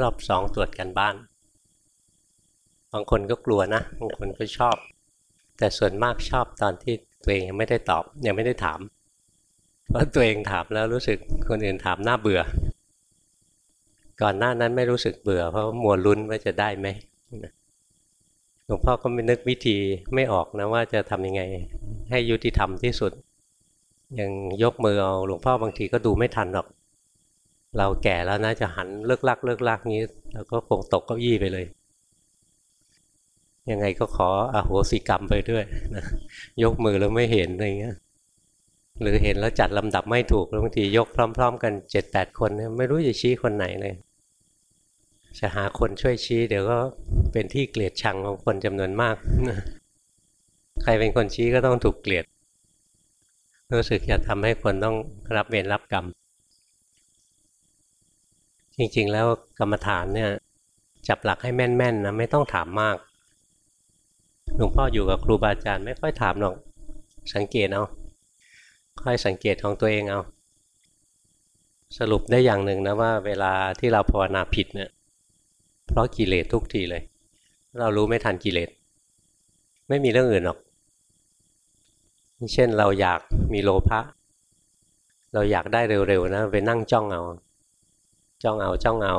รอบสองตรวจกันบ้าน บางคนก็กลัวนะ บางคนก็ชอบ แต่ส่วนมากชอบตอนที่ตัวเองยังไม่ได้ตอบ ยังไม่ได้ถาม เพราะตัวเองถามแล้วรู้สึกคนอื่นถามน่าเบื่อ ก่อนหน้านั้นไม่รู้สึกเบื่อ เพราะมัวลุ้นว่าจะได้ไหมหลวงพ่อก็ไม่นึกวิธีไม่ออกนะว่าจะทำยังไง ให้ยุติธรรมที่สุด ยังยกมือเอาหลวงพ่อบางทีก็ดูไม่ทันหรอก เราแก่แล้วนะจะหันเลิกลักเลิกลักนี้เราก็คงตกเก้าอี้ไปเลย ยังไงก็ขออโหสิกรรมไปด้วยนะยกมือแล้วไม่เห็นอะไรเงี้ยหรือเห็นแล้วจัดลำดับไม่ถูกบางทียกพร้อม ๆ กันเจ็ดแปดคนไม่รู้จะชี้คนไหนเลยจะหาคนช่วยชี้ เดี๋ยวก็เป็นที่เกลียดชังของคนจำนวนมาก ใครเป็นคนชี้ก็ต้องถูกเกลียด รู้สึกจะทำให้คนต้องรับเวรรับกรรม จริงๆ แล้วกรรมฐานเนี่ยจับหลักให้แม่นๆนะไม่ต้องถามมากหลวงพ่ออยู่กับครูบาอาจารย์ไม่ค่อยถามหรอกสังเกตเอาค่อยสังเกตของตัวเองเอาสรุปได้อย่างหนึ่งนะว่าเวลาที่เราภาวนาผิดเนี่ยเพราะกิเลสทุกทีเลย เรารู้ไม่ทันกิเลสไม่มีเรื่องอื่นหรอก เช่นเราอยากมีโลภะเราอยากได้เร็วๆนะไปนั่งจ้องเอา จ้องเอาจ้องเอา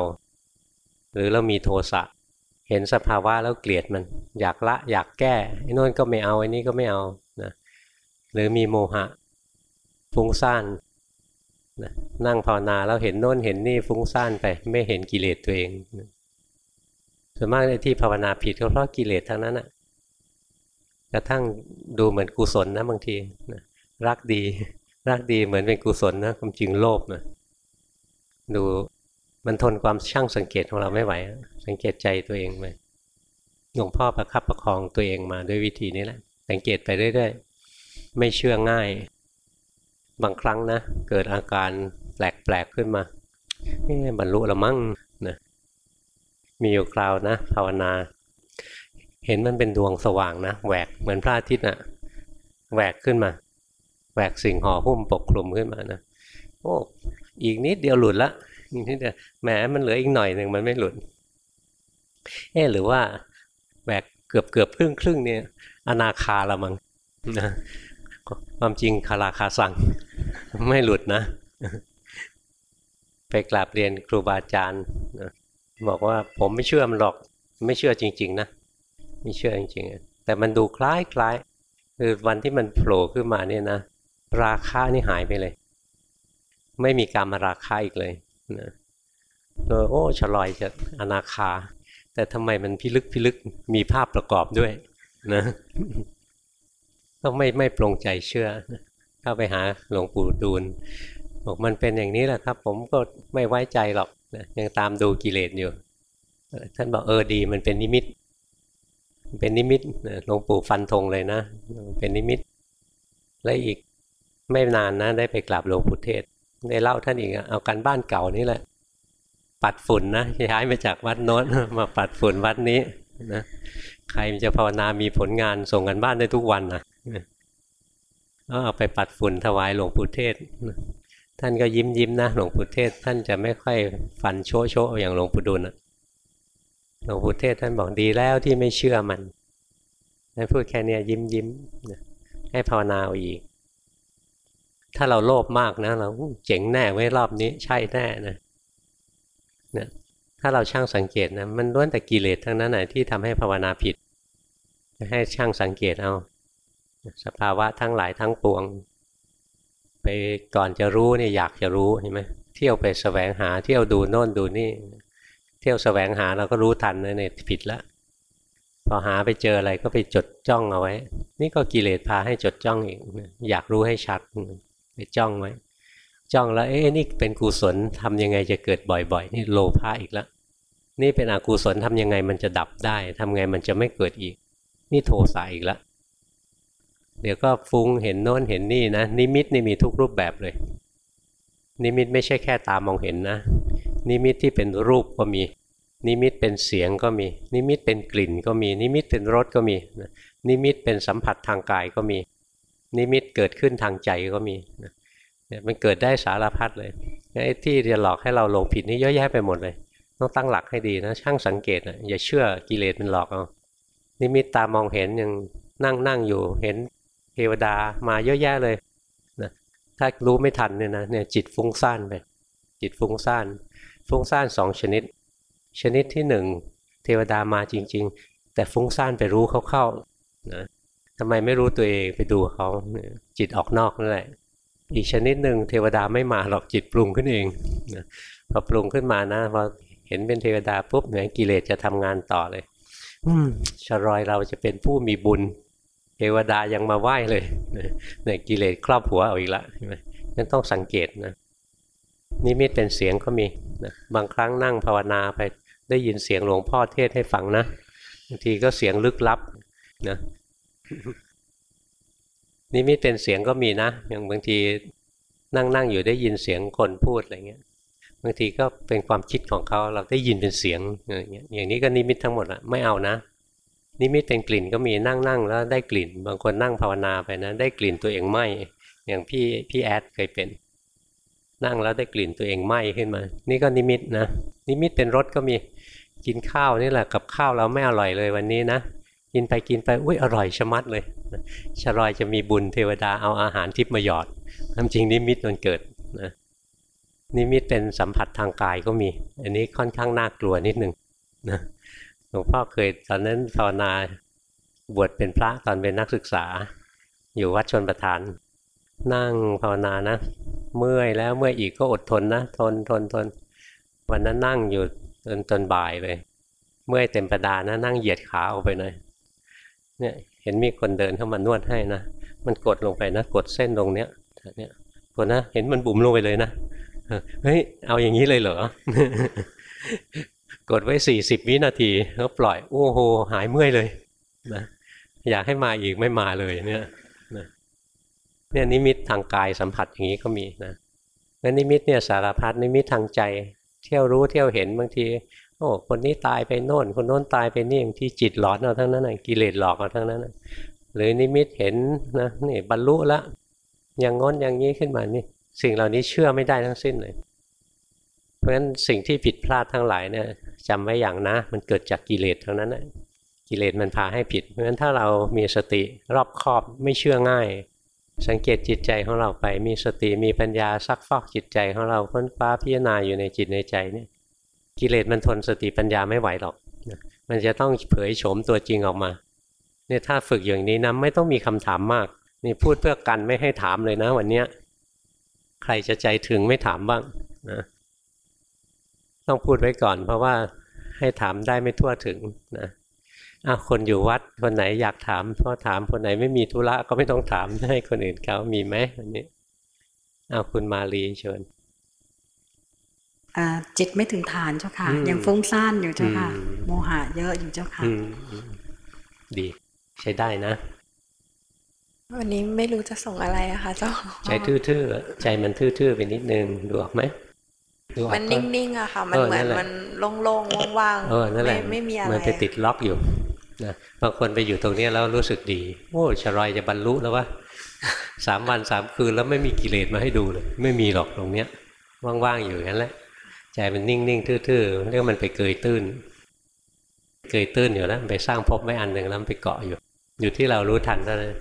หรือเรามีโทสะเห็นสภาวะแล้วเกลียดมัน อยากละอยากแก้ไอ้นู่นก็ไม่เอาไอ้นี่ก็ไม่เอานะหรือมีโมหะฟุ้งซ่านนะนั่งภาวนาแล้วเห็นโน่นเห็นนี่ฟุ้งซ่านไปไม่เห็นกิเลสตัวเองนะส่วนมากในที่ภาวนาผิดก็เพราะกิเลสทั้งนั้นอะกระทั่งดูเหมือนกุศลนะบางทีนะรักดี รักดีเหมือนเป็นกุศลนะความจริงโลภนะดู มันทนความช่างสังเกตของเราไม่ไหว สังเกตใจตัวเองไปหลวงพ่อประคับประคองตัวเองมาด้วยวิธีนี้แหละ สังเกตไปเรื่อยๆ ไม่เชื่อง่าย บางครั้งนะ เกิดอาการแปลกๆขึ้นมาไม่บรรลุละมั่งนะมีอยู่คราวนะ ภาวนา เห็นมันเป็นดวงสว่างนะแหวกเหมือนพระอาทิตย์นะ่ะแหวกขึ้นมาแหวกสิ่งห่อหุ้มปกคลุมขึ้นมานะโอ้อีกนิดเดียวหลุดละ นิดเดียวแหมมันเหลืออีกหน่อยหนึ่งมันไม่หลุด เออหรือว่าแหวกเกือบเกือบครึ่งครึ่งเนี่ย อนาคาละมังนะความจริงคาราคาสั่งไม่หลุดนะ ไปกราบเรียนครูบาอาจารย์บอกว่าผมไม่เชื่อมันหรอก ไม่เชื่อจริง ๆ นะ ไม่เชื่อจริงๆ แต่มันดูคล้ายคล้ายคือวันที่มันโผล่ขึ้นมาเนี่ยนะ ราคานี่หายไปเลย ไม่มีการมาราคาอีกเลย นะโดยโอ้ฉลอยจะอนาคา แต่ทำไมมันพิลึกพิลึกมีภาพประกอบด้วยนะต้องไม่ไม่ปรงใจเชื่อ เข้าไปหาหลวงปู่ดูลบอกมันเป็นอย่างนี้แหละครับ ผมก็ไม่ไว้ใจหรอกยังตามดูกิเลสอยู่ ท่านบอกเออดีมันเป็นนิมิต เป็นนิมิตหลวงปู่ฟันธงเลยนะ เป็นนิมิต และอีกไม่นานนะได้ไปกราบหลวงปู่เทศ ได้เล่าท่านอีกเอากันบ้านเก่านี่แหละ ปัดฝุ่นนะย้ายมาจากวัดโน้นมาปัดฝุ่นวัดนี้นะใครจะภาวนามีผลงานส่งกันบ้านได้ทุกวันนะก็เอาไปปัดฝุ่นถวายหลวงปู่เทศ ท่านก็ยิ้มยิ้มนะ หลวงปู่เทศ ท่านจะไม่ค่อยฟันโชโชอย่างหลวงปู่ดุลหลวงปู่เทศท่านบอกดีแล้วที่ไม่เชื่อมันท่านพูดแค่นี้ยิ้มยิ้มให้ภาวนาเอาอีก ถ้าเราโลภมากนะเราเจ๋งแน่ไว้รอบนี้ใช่แน่นะเนี่ยถ้าเราช่างสังเกตนะมันล้วนแต่กิเลสทั้งนั้นนะที่ทำให้ภาวนาผิด ให้ช่างสังเกตเอาสภาวะทั้งหลายทั้งปวง ไปก่อนจะรู้เนี่ยอยากจะรู้เห็นไหมเที่ยวไปสแสวงหาเที่ยวดูโน่นดูนี่ เที่ยวสแสวงหาเราก็รู้ทันนะเนี่ยผิดละพอหาไปเจออะไรก็ไปจดจ้องเอาไว้ นี่ก็กิเลสพาให้จดจ้องอีกอยากรู้ให้ชัด ไปจ้องไว้จ้องแล้วเอ๊ะนี่เป็นกุศลทำยังไงจะเกิดบ่อยๆ นี่โลภะอีกแล้วนี่เป็นอกุศลทำยังไงมันจะดับได้ทำไงมันจะไม่เกิดอีก นี่โทสะอีกแล้วเดี๋ยวก็ฟุ้งเห็นโน้นเห็นนี่นะนิมิตนี่มีทุกรูปแบบเลย นิมิตไม่ใช่แค่ตามองเห็นนะ นิมิตที่เป็นรูปก็มี นิมิตเป็นเสียงก็มี นิมิตเป็นกลิ่นก็มี นิมิตเป็นรสก็มี นิมิตเป็นสัมผัสทางกายก็มี นิมิตเกิดขึ้นทางใจก็มีเนี่ยมันเกิดได้สารพัดเลยไอ้ที่จะหลอกให้เราหลงผิดนี่เยอะแยะไปหมดเลย ต้องตั้งหลักให้ดีนะ ช่างสังเกตนะอย่าเชื่อกิเลสมันหลอกเอานิมิตตามองเห็นยังนั่งนั่งอยู่เห็นเทวดามาเยอะแยะเลยนะถ้ารู้ไม่ทันเนี่ยนะเนี่ยจิตฟุ้งซ่านไปจิตฟุ้งซ่านฟุ้งซ่านสองชนิด ชนิดที่หนึ่งเทวดามาจริง ๆ แต่ฟุ้งซ่านไปรู้เข้าๆนะ ทำไมไม่รู้ตัวเองไปดูเขาจิตออกนอกนั่นแหละอีกชนิดหนึ่งเทวดาไม่มาหรอกจิตปรุงขึ้นเองพอปรุงขึ้นมานะพอเห็นเป็นเทวดาปุ๊บเนี่ยกิเลสจะทำงานต่อเลย อืมชรอยเราจะเป็นผู้มีบุญ เทวดายังมาไหว้เลยเนี่ยกิเลสครอบหัวเอาอีกละใช่ไหมนั่นต้องสังเกตนะนิมิตเป็นเสียงก็มีนะบางครั้งนั่งภาวนาไปได้ยินเสียงหลวงพ่อเทศให้ฟังนะบางทีก็เสียงลึกลับนะ นิมิตเป็นเสียงก็มีนะ อย่างบางทีนั่งนั่งอยู่ได้ยินเสียงคนพูดอะไรเงี้ย บางทีก็เป็นความคิดของเขาเราได้ยินเป็นเสียงอย่างเงี้ยอย่างนี้ก็นิมิตทั้งหมดอะไม่เอานะ นิมิตเป็นกลิ่นก็มีนั่งนั่งแล้วได้กลิ่น บางคนนั่งภาวนาไปนะได้กลิ่นตัวเองไหม้อย่างพี่พี่แอดเคยเป็น นั่งแล้วได้กลิ่นตัวเองไหม้ขึ้นมา นี่ก็นิมิตนะนิมิตเป็นรสก็มีกินข้าวนี่แหละกับข้าวเราไม่อร่อยเลยวันนี้นะ กินไปกินไปอุ้ยอร่อยชะมัดเลยชะรอยจะมีบุญเทวดาเอาอาหารทิพย์มาหยอดทำจริงนิมิตมันเกิดนะนิมิตเป็นสัมผัสทางกายก็มี อันนี้ค่อนข้างน่ากลัวนิดนึงนะหลวงพ่อเคยตอนนั้นภาวนาบวชเป็นพระตอนเป็นนักศึกษา อยู่วัดชนประทาน นั่งภาวนานะ เมื่อยแล้วเมื่อยอีกก็อดทนนะ ทนทนทน วันนั้นนั่งอยู่จนจนบ่ายเลย เมื่อยเต็มประดานะนั่งเหยียดขาออกไปหน่อย เนี่ยเห็นมีคนเดินเข้ามานวดให้นะ มันกดลงไปนะ กดเส้นตรงเนี้ยเนี่ยกดนะเห็นมันบุ๋มลงไปเลยนะเฮ้ยเอาอย่างนี้เลยเหรอกดไว้สี่สิบวินาทีแล้วปล่อยโอ้โหหายเมื่อยเลยนะอยากให้มาอีกไม่มาเลยเนี่ยนะเนี่ยนิมิตทางกายสัมผัสอย่างนี้ก็มีนะแล้วนิมิตเนี่ยสารพัดนิมิตทางใจ เที่ยวรู้เที่ยวเห็นบางที โอ้คนนี้ตายไปโน่น คนโน้นตายไปนี่บางที่จิตหลอนเอาทั้งนั้นกิเลสหลอกเอาทั้งนั้นหรือนิมิตเห็นนะนี่บรรลุแล้วอย่างง้นอย่างนี้ขึ้นมานี่ สิ่งเหล่านี้เชื่อไม่ได้ทั้งสิ้นเลย เพราะฉะนั้นสิ่งที่ผิดพลาดทั้งหลายเนี่ยจำไว้อย่างนะ มันเกิดจากกิเลสทั้งนั้นนะกิเลสมันพาให้ผิด เพราะฉะนั้นถ้าเรามีสติรอบคอบไม่เชื่อง่าย สังเกตจิตใจของเราไปมีสติมีปัญญาซักฟอกจิตใจของเราค้นคว้าพิจารณาอยู่ในจิตในใจเนี่ย กิเลสมันทนสติปัญญาไม่ไหวหรอก มันจะต้องเผยโฉมตัวจริงออกมา เนี่ยถ้าฝึกอย่างนี้นะไม่ต้องมีคำถามมาก นี่พูดเพื่อกันไม่ให้ถามเลยนะวันเนี้ยใครจะใจถึงไม่ถามบ้างนะต้องพูดไว้ก่อน เพราะว่าให้ถามได้ไม่ทั่วถึงนะอะคนอยู่วัดคนไหนอยากถามพอถามคนไหนไม่มีธุระก็ไม่ต้องถามให้คนอื่นเขามีไหมอันนี้เอาคุณมาลีเชิญ จิตไม่ถึงฐานเจ้าค่ะ ยังฟุ้งซ่านอยู่เจ้าค่ะ โมหะเยอะอยู่เจ้าค่ะดี ใช้ได้นะ วันนี้ไม่รู้จะส่งอะไรอะคะเจ้าใจทื่อๆใจมันทื่อๆไปนิดนึงดูออกไหมมันนิ่งๆอะค่ะ มันเหมือนมันโล่งๆว่างๆไม่ไม่มีอะไรมันไปติดล็อกอยู่นะบางคนไปอยู่ตรงนี้แล้วรู้สึกดีโอ้ชรอยจะบรรลุแล้ววะสามวันสามคืนแล้วไม่มีกิเลสมาให้ดูเลย ไม่มีหรอกตรงเนี้ยว่างๆอยู่นั่นแหละ ใจมันนิ่งๆทื่อๆเรียกมันไปเกยตื้น เกยตื้นอยู่แล้วไปสร้างภพไว้อันหนึ่งแล้วไปเกาะอยู่ อยู่ที่เรารู้ทันเท่านั้น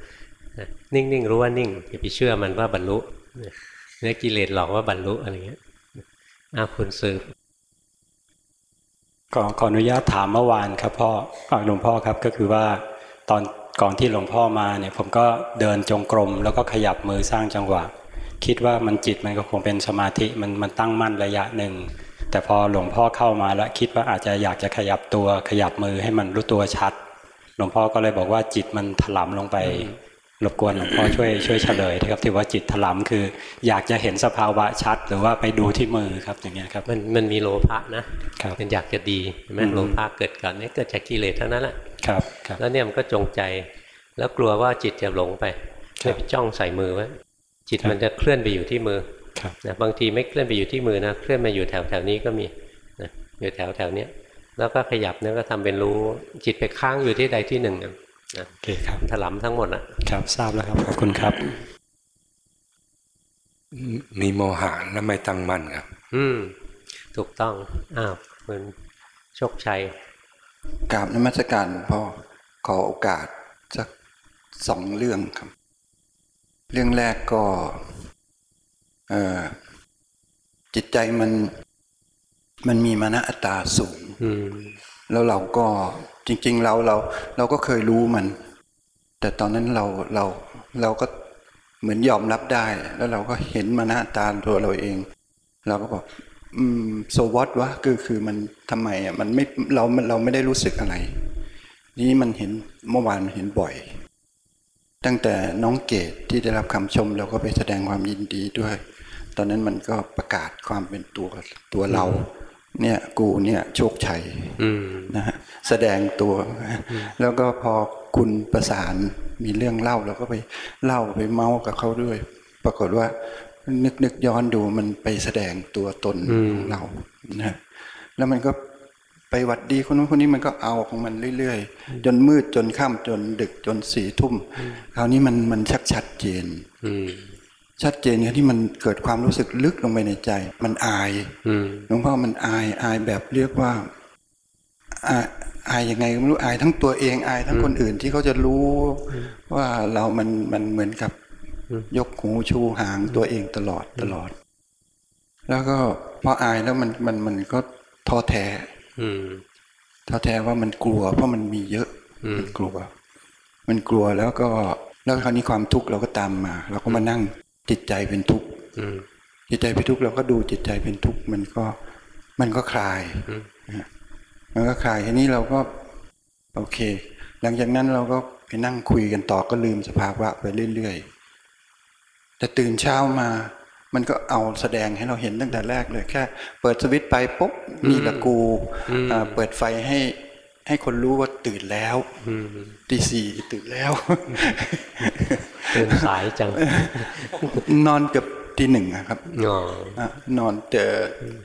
นิ่งๆรู้ว่านิ่งอย่าไปเชื่อมันว่าบรรลุเนื้อกิเลสหลอกว่าบรรลุอะไรเงี้ยอาคุณสืบขอขออนุญาตถามเมื่อวานครับพ่อหลวงพ่อครับก็คือว่าตอนก่อนที่หลวงพ่อมาเนี่ย ผมก็เดินจงกรมแล้วก็ขยับมือสร้างจังหวะ คิดว่ามันจิตมันก็คงเป็นสมาธิมันมันตั้งมั่นระยะหนึ่ง แต่พอหลวงพ่อเข้ามาแล้วคิดว่าอาจจะอยากจะขยับตัวขยับมือให้มันรู้ตัวชัด หลวงพ่อก็เลยบอกว่าจิตมันถลำลงไปรบกวนหลวงพ่อช่วยช่วยเฉลยนะครับที่ว่าจิตถลำคือ อยากจะเห็นสภาวะชัด หรือว่าไปดูที่มือครับอย่างเงี้ยครับมันมันมีโลภะนะครับมันอยากจะดีแม่โลภะเกิดก่อนนี่เกิดจากกิเลสเท่านั้นแหละครับแล้วเนี่ยมันก็จงใจ แล้วกลัวว่าจิตจะหลงไปเลยไปจ้องใส่มือไว้ จิตมันจะเคลื่อนไปอยู่ที่มือนะบางทีไม่เคลื่อนไปอยู่ที่มือนะเคลื่อนมาอยู่แถวแถวนี้ก็มีนะอยู่แถวแถวเนี้ยแล้วก็ขยับเนี่ยก็ทำเป็นรู้จิตไปค้างอยู่ที่ใดที่หนึ่งโอเคครับถลำทั้งหมดอะครับทราบแล้วครับขอบคุณครับ มีโมหะแล้วไม่ตั้งมั่นครับ อืมถูกต้องอ้าวคุณโชคชัยกราบนมัสการพ่อขอโอกาสสักสองเรื่องครับ เรื่องแรกก็จิตใจมันมันมีมานะอัตตาสูงแล้วเราก็จริง ๆ เราเรา เราก็เคยรู้มัน แต่ตอนนั้นเราเราเราก็เหมือนยอมรับได้ แล้วเราก็เห็นมานะตาตัวเราเอง เราก็บอกอืมโซวอตวะคือคือมันทำไมอะมันไม่เราเราไม่ได้รู้สึกอะไร นี่มันเห็นเมื่อวานเห็นบ่อย ตั้งแต่น้องเกดที่ได้รับคำชมเราก็ไปแสดงความยินดีด้วย ตอนนั้นมันก็ประกาศความเป็นตัวตัวเรา เนี่ยกูเนี่ยโชคชัยนะฮะแสดงตัว แล้วก็พอคุณประสานมีเรื่องเล่าเราก็ไปเล่าไปเมาส์กับเขาด้วย ปรากฏว่านึกนึกย้อนดูมันไปแสดงตัวตนของเรานะแล้วมันก็ ไปวัดดีคนนู้นคนนี้มันก็เอาของมันเรื่อยๆ จนมืดจนค่ำจนดึกจนสี่ทุ่มคราวนี้มันมันชักชัดเจนชัดเจนเนี่ยที่มันเกิดความรู้สึกลึกลงไปในใจ มันอายหลวงพ่อมันอายอายแบบเรียกว่าอายอายยังไงไม่รู้อายทั้งตัวเองอายทั้งคนอื่นที่เขาจะรู้ว่าเรามันมันเหมือนกับ ยกหูชูหางตัวเองตลอดตลอด แล้วก็พออายแล้วมันมันมันก็ท้อแท้ ท้อแท้ว่ามันกลัว เพราะมันมีเยอะมันกลัว มันกลัวแล้วก็แล้วคราวนี้ความทุกข์เราก็ตามมาเราก็มานั่งจิตใจเป็นทุกข์จิตใจเป็นทุกข์เราก็ดูจิตใจเป็นทุกข์มันก็มันก็คลายมันก็คลายทีนี้เราก็ โอเค หลังจากนั้นเราก็ไปนั่งคุยกันต่อก็ลืมสภาวะไปเรื่อยๆแต่ตื่นเช้ามา มันก็เอาแสดงให้เราเห็นตั้งแต่แรกเลยแค่ เปิดสวิตไปปุ๊บมีละกูเปิดไฟให้ให้คนรู้ว่าตื่นแล้วตีสี่ตื่นแล้วตื่นสายจัง นอนเกือบตีหนึ่งครับนอนเจอ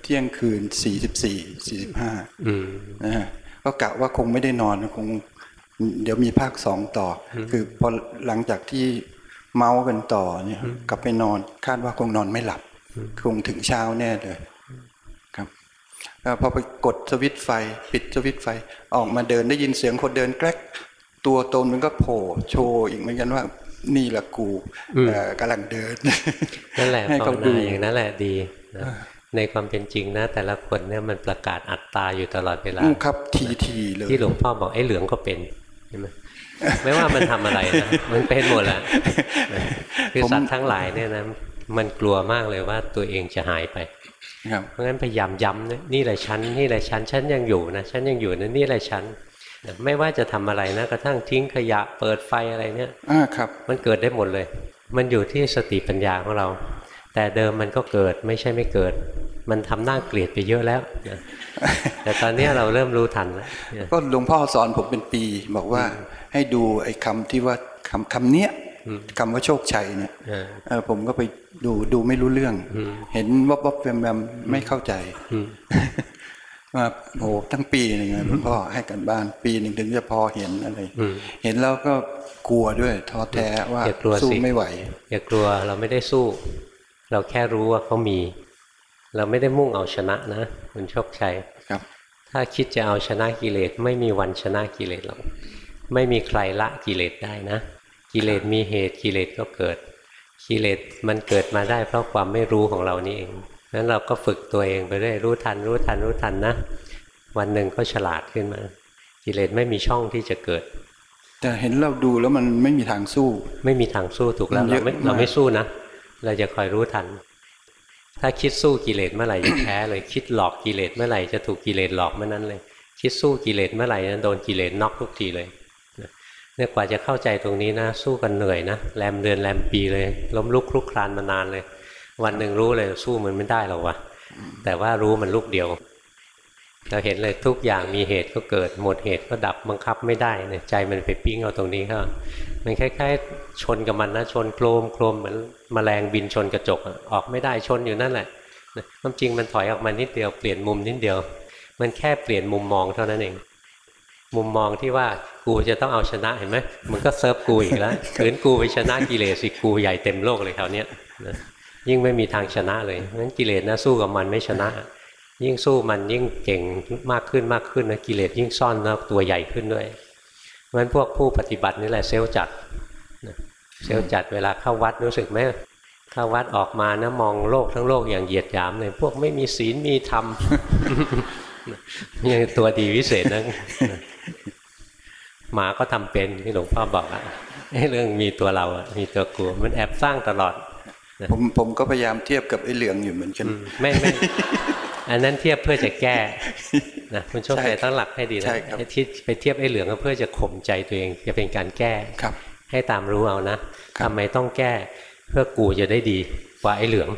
เที่ยงคืนสี่สิบสี่สี่สิบห้านะฮะก็กะว่าคงไม่ได้นอนคง เดี๋ยวมีภาคสองต่อ คือพอหลังจากที่ เมากันต่อเนี่ยกลับไปนอนคาดว่าคงนอนไม่หลับ คงถึงเช้าแน่เลยครับพอไปกดสวิตไฟ ปิดสวิตไฟ ออกมาเดินได้ยินเสียงคนเดินแกล้ตัวตนมันก็โผล่โชว์อีกเหมือนกันว่านี่แหละกูกำลังเดินนั่นแหละภาวนาอย่างนั้นแหละดีในความเป็นจริงนะ แต่ละคนเนี่ยมันประกาศอัตตาอยู่ตลอดเวลาครับทีทีเลยที่หลวงพ่อบอกไอ้เหลืองก็เป็นใช่ไหม ไม่ว่ามันทำอะไรนะมันเป็นหมดแหละคือสัตว์ทั้งหลายเนี่ยนะมันกลัวมากเลยว่าตัวเองจะหายไปเพราะงั้นพยายามย้ำนะนี่แหละชั้นนี่แหละชั้นฉันยังอยู่นะฉันยังอยู่นะนี่แหละชั้นไม่ว่าจะทำอะไรนะกระทั่งทิ้งขยะเปิดไฟอะไรเนี่ยอ่าครับ มันเกิดได้หมดเลย มันอยู่ที่สติปัญญาของเรา แต่เดิมมันก็เกิดไม่ใช่ไม่เกิด มันทำหน้าเกลียดไปเยอะแล้วแต่ตอนนี้เราเริ่มรู้ทันแล้วก็หลวงพ่อสอนผมเป็นปีบอกว่าให้ดูไอ้คาที่ว่าคำคำเนี้ยคำว่าโชคชัยเนี่ยผมก็ไปดูดูไม่รู้เรื่อง เห็นวับวับแวมแวมไม่เข้าใจว่าโอ้ทั้งปีหนึ่งหลวงพ่อให้กันบ้านปีหนึ่งถึงจะพอเห็นอะไรเห็นแล้วก็กลัวด้วยท้อแท้ว่าสู้ไม่ไหว อย่ากลัวเราไม่ได้สู้ เราแค่รู้ว่าเขามี เราไม่ได้มุ่งเอาชนะนะคุณโชคชัยครับ ถ้าคิดจะเอาชนะกิเลสไม่มีวันชนะกิเลสหรอกไม่มีใครละกิเลสได้นะ กิเลสมีเหตุกิเลสก็เกิด กิเลสมันเกิดมาได้เพราะความไม่รู้ของเรานี่เองนั้นเราก็ฝึกตัวเองไปเรื่อยรู้ทัน รู้ทันรู้ทันนะวันหนึ่งก็ฉลาดขึ้นมา กิเลสไม่มีช่องที่จะเกิด แต่เห็นเราดูแล้วมันไม่มีทางสู้ ไม่มีทางสู้ถูกแล้วเราไม่เราไม่สู้นะ เราจะคอยรู้ทัน ถ้าคิดสู้กิเลสเมื่อไหร่จะแพ้เลยคิดหลอกกิเลสเมื่อไหร่จะถูกกิเลสหลอกเมื่อนั้นเลย คิดสู้กิเลสเมื่อไหร่จะโดนกิเลสน็อกทุกทีเลยเนี่ยกว่าจะเข้าใจตรงนี้นะ สู้กันเหนื่อยนะแรมเดือนแรมปีเลย ล้มลุกคลุกคลานมานานเลย วันหนึ่งรู้เลยสู้มันไม่ได้หรอกวะแต่ว่ารู้มันลูกเดียว เราเห็นเลยทุกอย่างมีเหตุก็เกิด หมดเหตุก็ดับบังคับไม่ได้เนี่ยใจมันไปปิ้งเอาตรงนี้ครับมันคล้ายๆชนกับมันนะชนโครมโครมเหมือนมแมลงบินชนกระจกออกไม่ได้ชนอยู่นั่นแหละความจริงมันถอยออกมานิดเดียวเปลี่ยนมุมนิดเดียว มันแค่เปลี่ยนมุมมองเท่านั้นเอง มุมมองที่ว่ากูจะต้องเอาชนะเห็นไหมมันก็เซิร์ฟกูอีกแล้วขืนกูไปชนะกิเลสสิกูใหญ่เต็มโลกเลยคราวนี้ยิ่งไม่มีทางชนะเลยงั้นกิเลสนะสู้กับมันไม่ชนะ ยิ่งสู้มันยิ่งเก่งมากขึ้นมากขึ้นนะกิเลสยิ่งซ่อนนะตัวใหญ่ขึ้นด้วยเพราะฉะนั้นพวกผู้ปฏิบัตินี่แหละเซลล์จัดเซลล์จัดเวลาเข้าวัดรู้สึกไหมเข้าวัดออกมานะมองโลกทั้งโลกอย่างเหยียดหยามเลยพวกไม่มีศีลมีธรรมยังตัวดีวิเศษนะหมาก็ทำเป็นที่หลวงพ่อบอกอะเรื่องมีตัวเราอะมีตัวกูมันแอบสร้างตลอดผมผมก็พยายามเทียบกับไอ้เหลืองอยู่เหมือนกันไม่ไม่ อันนั้นเทียบเพื่อจะแก้นะคุณโชคชัยตั้งหลักให้ดีนะที่ไปเทียบไอ้เหลืองก็เพื่อจะข่มใจตัวเองจะเป็นการแก้ครับ ให้ตามรู้เอานะทำไมต้องแก้เพื่อกูจะได้ดีกว่าไอ้เหลือง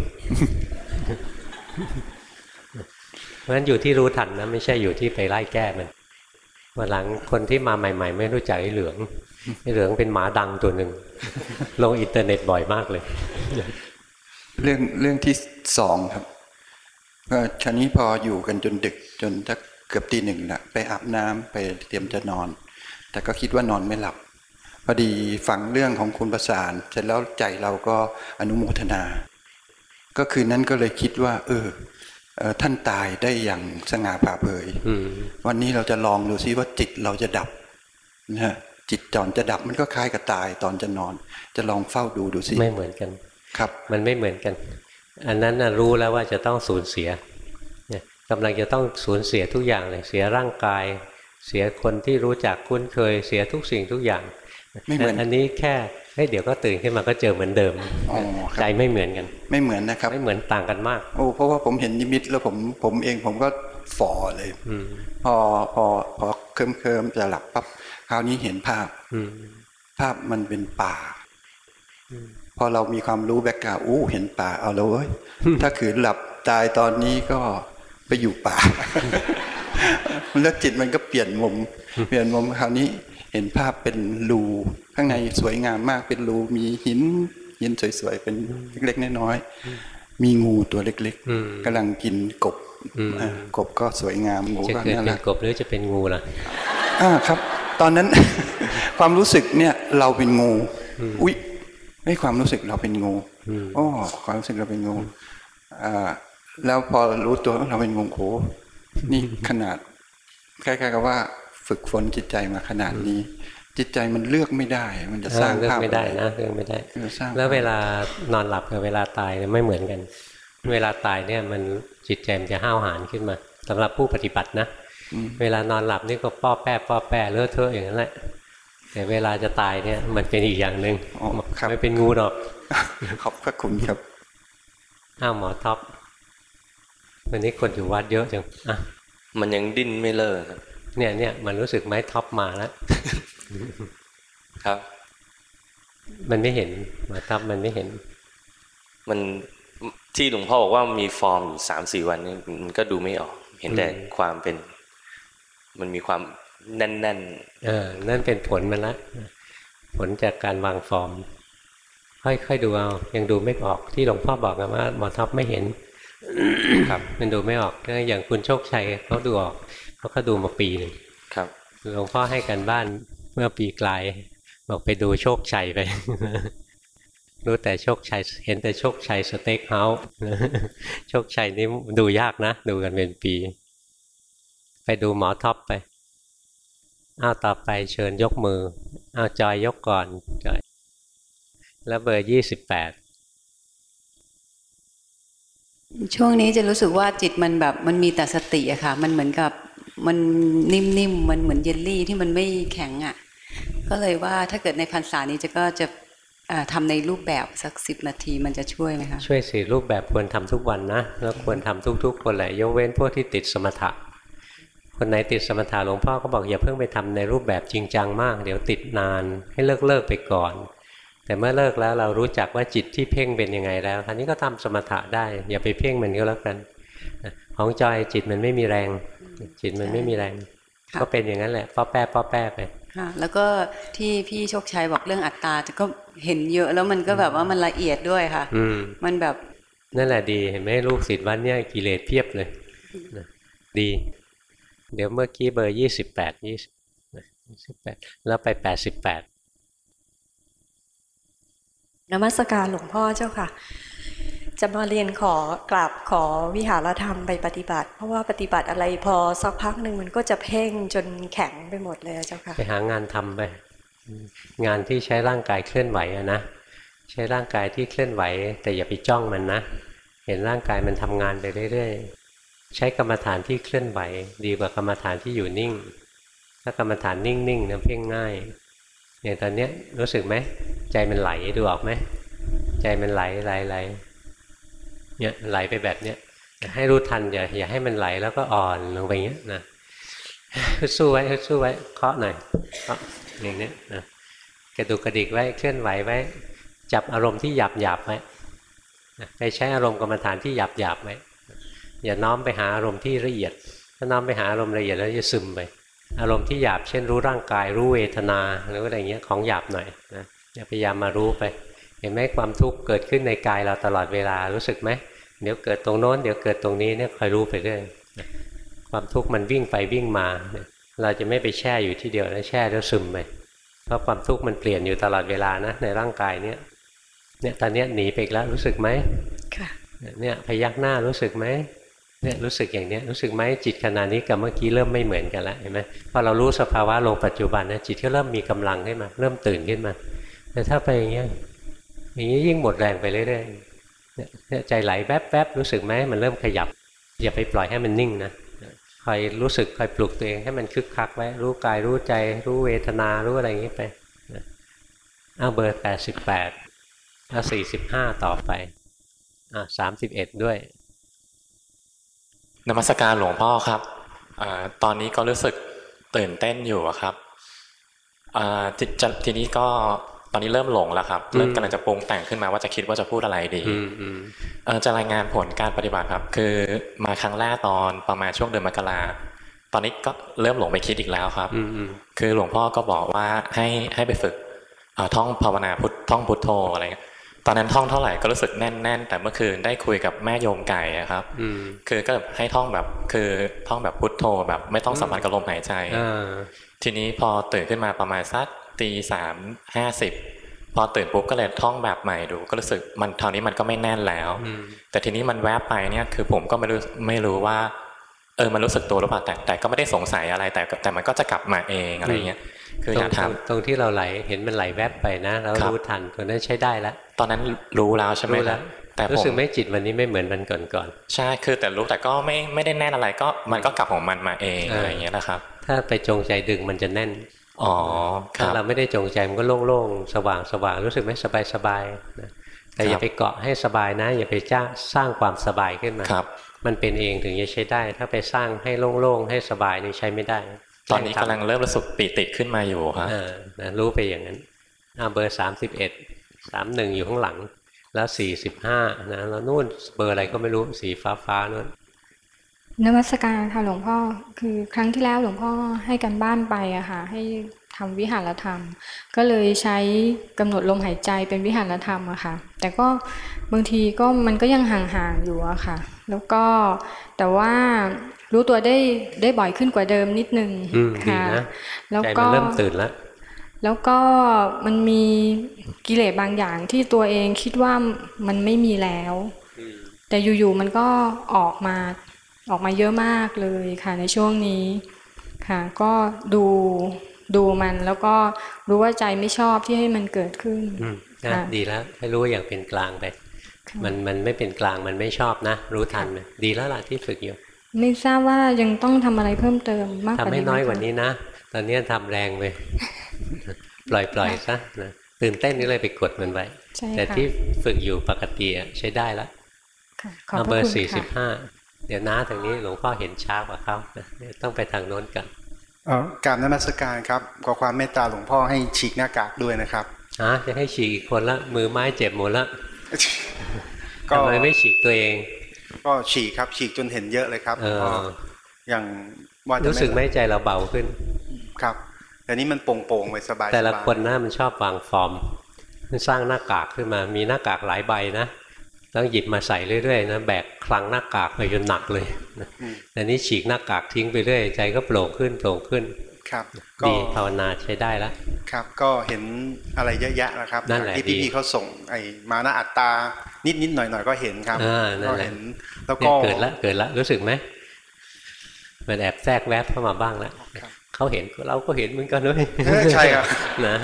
เพราะฉะนั้นอยู่ที่รู้ทันนะไม่ใช่อยู่ที่ไปไล่แก้มันวันหลังคนที่มาใหม่ ๆ ไม่รู้จักไอ้เหลืองไอ้เหลืองเป็นหมาดังตัวหนึ่งลงอินเทอร์เน็ตบ่อยมากเลย เรื่องเรื่องที่สองครับ ก็ชันนี้พออยู่กันจนดึกจนทักเกือบตีหนึ่งละไปอาบน้ำไปเตรียมจะนอน แต่ก็คิดว่านอนไม่หลับพอดีฟังเรื่องของคุณประสาน เสร็จแล้วใจเราก็อนุโมทนา ก็คืนนั้นก็เลยคิดว่า เออท่านตายได้อย่างสง่าผ่าเผยวันนี้เราจะลองดูซิว่าจิตเราจะดับนะฮะจิตจอนจะดับมันก็คล้ายกับตายตอนจะนอน จะลองเฝ้าดูดูซิไม่เหมือนกัน ครับ มันไม่เหมือนกัน อันนั้นรู้แล้วว่าจะต้องสูญเสียเนี่ยกำลังจะต้องสูญเสียทุกอย่างเลยเสียร่างกาย เสียคนที่รู้จักคุ้นเคย เสียทุกสิ่งทุกอย่างไม่เหมือนอันนี้แค่เฮ้ยเดี๋ยวก็ตื่นขึ้นมาก็เจอเหมือนเดิมใจไม่เหมือนกัน ไม่เหมือนนะครับ ไม่เหมือนต่างกันมาก โอ้เพราะว่าผมเห็นนิมิตแล้วผมผมเองผมก็ฝ่อเลยพอพอพอเคลิมเคลิมจะหลับปั๊บคราวนี้เห็นภาพภาพมันเป็นป่า พอเรามีความรู้แบ็กกราวอู้เห็นป่าเอาแล้วเว้ยถ้าขืนหลับตายตอนนี้ก็ไปอยู่ป่า แล้วจิตมันก็เปลี่ยนมุม เปลี่ยนมุมคราวนี้เห็นภาพเป็นรูข้างในสวยงามมากเป็นรูมีหินหินสวยๆเป็นเล็กๆน้อยๆมีงูตัวเล็กๆกำลังกินกบกบก็สวยงามงูก็น่ารักกบหรือจะเป็นงูล่ะอ่าครับ ตอนนั้นความรู้สึกเนี่ยเราเป็นงู อุ้ย ไม่ความรู้สึกเราเป็นงูอ๋อความรู้สึกเราเป็นงูอ่าแล้วพอรู้ตัวเราเป็นงูโหนี่ขนาดคล้ายๆกับว่าฝึกฝนจิตใจมาขนาดนี้ จิตใจมันเลือกไม่ได้ มันจะสร้างภาพไม่ได้นะเลือกไม่ได้แล้วเวลานอนหลับกับเวลาตายไม่เหมือนกัน เวลาตายเนี่ยมันจิตใจมันจะห้าวหาญขึ้นมาสำหรับผู้ปฏิบัตินะเวลานอนหลับนี่ก็ป้อแป้ป้อแป้เลอะเทอะอย่างนั้นแหละ แต่เวลาจะตายเนี่ย มันเป็นอีกอย่างหนึ่งไม่เป็นงูหรอก ขอบพระคุณครับอ้าวหมอท็อปวันนี้คนอยู่วัดเยอะจังอะมันยังดิ้นไม่เลิกครับ เนี่ยเนี่ยมันรู้สึกไหมท็อปมาแล้วครับ มันไม่เห็นมาท็อปมันไม่เห็น มันที่หลวงพ่อบอกว่ามีฟอร์มอยู่สามสี่วันนี้มันก็ดูไม่ออก เห็นแต่ความเป็น มันมีความ แน่นๆเออนั่นเป็นผลมันละ ผลจากการวางฟอร์ม ค่อยๆดูเอา ยังดูไม่ออกที่หลวงพ่อบอกกันว่าหมอท็อปไม่เห็น ครับ มันดูไม่ออกอย่างคุณโชคชัยเขาดูออกเขาก็ดูมาปีหนึ่งครับหลวงพ่อให้การบ้านเมื่อปีกลายบอกไปดูโชคชัยไปรู้แต่โชคชัยเห็นแต่โชคชัย steakhouse โชคชัยนี่ดูยากนะ ดูกันเป็นปี ไปดูหมอท็อปไป อ้าวต่อไปเชิญยกมืออ้าวจอยยกก่อนจอยแล้วเบอร์ยี่สิบแปดช่วงนี้จะรู้สึกว่าจิตมันแบบมันมีแต่สติอะค่ะ มันเหมือนกับมันนิ่มๆมันเหมือนเยลลี่ที่มันไม่แข็งอะ่ะก็เลยว่าถ้าเกิดในพรรษานี้จะก็จะทำในรูปแบบสักสิบนาทีมันจะช่วยไหมคะช่วยสิรูปแบบควรทำทุกวันนะแล้วควรทำทุกๆคนแหละยกเว้นพวกที่ติดสมถะ คนไหนติดสมถะหลวงพ่อก็บอกอย่าเพิ่งไปทำในรูปแบบจริงจังมาก เดี๋ยวติดนานให้เลิกเลิกไปก่อน แต่เมื่อเลิกแล้วเรารู้จักว่าจิตที่เพ่งเป็นยังไงแล้วคราวนี้ก็ทำสมถะได้อย่าไปเพ่งมันก็แล้วกันของจอยจิตมันไม่มีแรง จิตมันไม่มีแรง ก็เป็นอย่างนั้นแหละป้อแป้ป้อแป้ไปค่ะแล้วก็ที่พี่โชคชัยบอกเรื่องอัตตาก็เห็นเยอะแล้วมันก็แบบว่ามันละเอียดด้วยค่ะ อืมันแบบนั่นแหละดีเห็นไหมลูกศิษย์วัดเนี่ยกิเลสเพียบเลยดี เดี๋ยวเมื่อกี้เบอร์ยี่สิบแปดยี่สิบแปดแล้วไปแปดสิบแปดนมัสการหลวงพ่อเจ้าค่ะ จะมาเรียนขอกราบขอวิหารธรรมไปปฏิบัติ เพราะว่าปฏิบัติอะไรพอสักพักหนึ่งมันก็จะเพ่งจนแข็งไปหมดเลยเจ้าค่ะ ไปหางานทำไป งานที่ใช้ร่างกายเคลื่อนไหวอะนะใช้ร่างกายที่เคลื่อนไหว แต่อย่าไปจ้องมันนะ เห็นร่างกายมันทำงานไปเรื่อยๆ ใช้กรรมฐานที่เคลื่อนไหว ดีกว่ากรรมฐานที่อยู่นิ่ง ถ้ากรรมฐานนิ่งๆนะเพ่งง่ายอย่างตอนนี้รู้สึกไหมใจมันไหลดูออกไหมใจมันไหลไหลไหลเนี่ยไหลไปแบบเนี้ยให้รู้ทันอย่าอย่าให้มันไหลแล้วก็อ่อนลงไปเงี้ยนะสู้ไว้สู้ไว้เคาะหน่อยเคาะอย่างเนี้ยนะกระดุกกระดิกไว้เคลื่อนไหวไว้ จับอารมณ์ที่หยาบหยาบไว้ไปใช้อารมณ์กรรมฐานที่หยาบหยาบไว้ อย่าน้อมไปหาอารมณ์ที่ละเอียด ถ้าน้อมไปหาอารมณ์ละเอียดแล้วจะซึมไป อารมณ์ที่หยาบเช่นรู้ร่างกายรู้เวทนาหรืออะไรเงี้ยของหยาบหน่อยนะอย่าพยายามมารู้ไป เห็นไหมความทุกข์เกิดขึ้นในกายเราตลอดเวลารู้สึกไหมเดี๋ยวเกิดตรงโน้นเดี๋ยวเกิดตรงนี้เนี่ยคอยรู้ไปเรื่อยความทุกข์มันวิ่งไปวิ่งมา เราจะไม่ไปแช่อยู่ที่เดียวแล้วแช่แล้วซึมไปเพราะความทุกข์มันเปลี่ยนอยู่ตลอดเวลานะในร่างกายเนี่ยเนี่ยตอนนี้หนีไปแล้วรู้สึกไหมค่ะเนี่ยพยักหน้ารู้สึกไหม เนี่ยรู้สึกอย่างเนี้ยรู้สึกไหมจิตขณะนี้กับเมื่อกี้เริ่มไม่เหมือนกันแล้วเห็นไหมพอเรารู้สภาวะลงปัจจุบันนะจิตก็เริ่มมีกำลังขึ้นมา เริ่มตื่นขึ้นมา แต่ถ้าไปอย่างเงี้ยอย่างนี้ยิ่งหมดแรงไปเรื่อยๆเนี่ยใจไหลแวบๆรู้สึกไหมมันเริ่มขยับ อย่าไปปล่อยให้มันนิ่งนะคอยรู้สึกคอยปลุกตัวเองให้มันคึกคักไว้รู้กายรู้ใจ รู้เวทนารู้อะไรอย่างนี้ไปเอาเบอร์แปดสิบแปดเอาสี่สิบห้าต่อไปอ่าสามสิบเอ็ดด้วย นมัสการหลวงพ่อครับอตอนนี้ก็รู้สึกตื่นเต้นอยู่ครับทีนี้ก็ตอนนี้เริ่มหลงแล้วครับ เริ่มกำลังจะปรุงแต่งขึ้นมาว่าจะคิดว่าจะพูดอะไรดีจะรายงานผลการปฏิบัติครับ คือมาครั้งแรกตอนประมาณช่วงเดือนมกราตอนนี้ก็เริ่มหลงไปคิดอีกแล้วครับคือหลวงพ่อก็บอกว่าให้ให้ไปฝึกท่องภาวนาพุทท่องพุทโธอะไรเงี้ย ตอนนั้นท่องเท่าไหร่ก็รู้สึกแน่น ๆ แต่เมื่อคืนได้คุยกับแม่โยมไก่ครับคือก็ให้ท่องแบบคือท่องแบบพุทโธแบบไม่ต้องสัมพันธ์กับลมหายใจทีนี้พอตื่นขึ้นมาประมาณสักตีสามห้าสิบพอตื่นปุ๊บก็เลยท่องแบบใหม่ดู ก็รู้สึกมันเท่านี้มันก็ไม่แน่นแล้ว แต่ทีนี้มันแวบไปเนี่ยคือผมก็ไม่รู้ไม่รู้ว่า เออมันรู้สึกตัวหรือเปล่าแต่แต่ก็ไม่ได้สงสัยอะไรแต่แต่มันก็จะกลับมาเองอะไรเงี้ยคืออยากถามตรงที่เราไหลเห็นมันไหลแวบไปนะเรารู้ทันตัวนั้นใช้ได้แล้วตอนนั้นรู้แล้วใช่ไหมแล้วแต่รู้สึกไม่จิตวันนี้ไม่เหมือนวันก่อนก่อนใช่คือแต่รู้แต่ก็ไม่ไม่ได้แน่นอะไรก็มันก็กลับของมันมาเองอะไรอย่างเงี้ยนะครับ ถ้าไปจงใจดึงมันจะแน่นอ๋อถ้าเราไม่ได้จงใจมันก็โล่งๆสว่างสว่างรู้สึกไหมสบายสบายนะแต่อย่าไปเกาะให้สบายนะ อย่าไปจ้าสร้างความสบายขึ้นมา มันเป็นเองถึงจะใช้ได้ ถ้าไปสร้างให้โล่งๆให้สบายนี่ใช้ไม่ได้ ตอนนี้กำลังเริ่มรู้สึกปีติขึ้นมาอยู่ครับรู้ไปอย่างนั้นเอาเบอร์สามสิบเอ็ดสามหนึ่งอยู่ข้างหลัง แล้วสี่สิบห้านะแล้วนู่นเบอร์อะไรก็ไม่รู้สีฟ้าฟ้านู่นนวัตการค่ะหลวงพ่อคือครั้งที่แล้วหลวงพ่อให้กันบ้านไปอะค่ะให้ ทำวิหารธรรม ก็เลยใช้กำหนดลมหายใจเป็นวิหารธรรมอะค่ะ แต่ก็บางทีก็มันก็ยังห่างๆอยู่อะค่ะ แล้วก็แต่ว่ารู้ตัวได้ได้บ่อยขึ้นกว่าเดิมนิดนึงค่ะแล้วก็เริ่มตื่นแล้วแล้วก็มันมีกิเลสบางอย่างที่ตัวเองคิดว่ามันไม่มีแล้ว แต่อยู่ๆมันก็ออกมาออกมาเยอะมากเลยค่ะในช่วงนี้ค่ะ ก็ดู ดูมันแล้วก็รู้ว่าใจไม่ชอบที่ให้มันเกิดขึ้นดีแล้วให้รู้อย่างเป็นกลางไปมันมันไม่เป็นกลางมันไม่ชอบนะ รู้ทันดีแล้วล่ะที่ฝึกอยู่ไม่ทราบว่ายังต้องทำอะไรเพิ่มเติมมากกว่านี้ทำให้น้อยกว่านี้นะ ตอนนี้ทำแรงไปปล่อยปล่อยซะนะตื่นเต้นนี่เลยไปกดมันไว้แต่ที่ฝึกอยู่ปกติใช้ได้แล้วเบอร์สี่สิบห้าเดี๋ยวน้าทางนี้หลวงพ่อเห็นช้ากว่าเขาต้องไปทางโน้นกัน กราบนมัสการครับขอความเมตตาหลวงพ่อให้ฉีกหน้ากากด้วยนะครับอะจะให้ฉีกอีกคนละมือไม้เจ็บหมดละทำไมไม่ฉีกตัวเอง ก็ฉีกครับฉีกจนเห็นเยอะเลยครับอย่างว่ารู้สึกไหมใจเราเบาขึ้น ครับแต่นี้มันโป่งๆไปสบายแต่ละคนนะมันชอบวางฟอร์ม มันสร้างหน้ากากขึ้นมา มีหน้ากากหลายใบนะ ต้องหยิบมาใส่เรื่อยๆนะแบกคลังหน้ากากไปจนหนักเลยแต่นี้ฉีกหน้ากากทิ้งไปเรื่อยใจก็โปร่งขึ้นโปร่งขึ้นครับดีภาวนาใช้ได้แล้วครับ ก็เห็นอะไรเยอะแยะนะครับที่พี่พี่เขาส่งไอ้มานะอัตตานิดนิดหน่อยหน่อยก็เห็นครับก็เห็นแล้วก็เกิดละเกิดละรู้สึกไหมมันแอบแทรกแวบเข้ามาบ้างแล้วเขาเห็นเราก็เห็นเหมือนกันด้วยใช่ครับนะ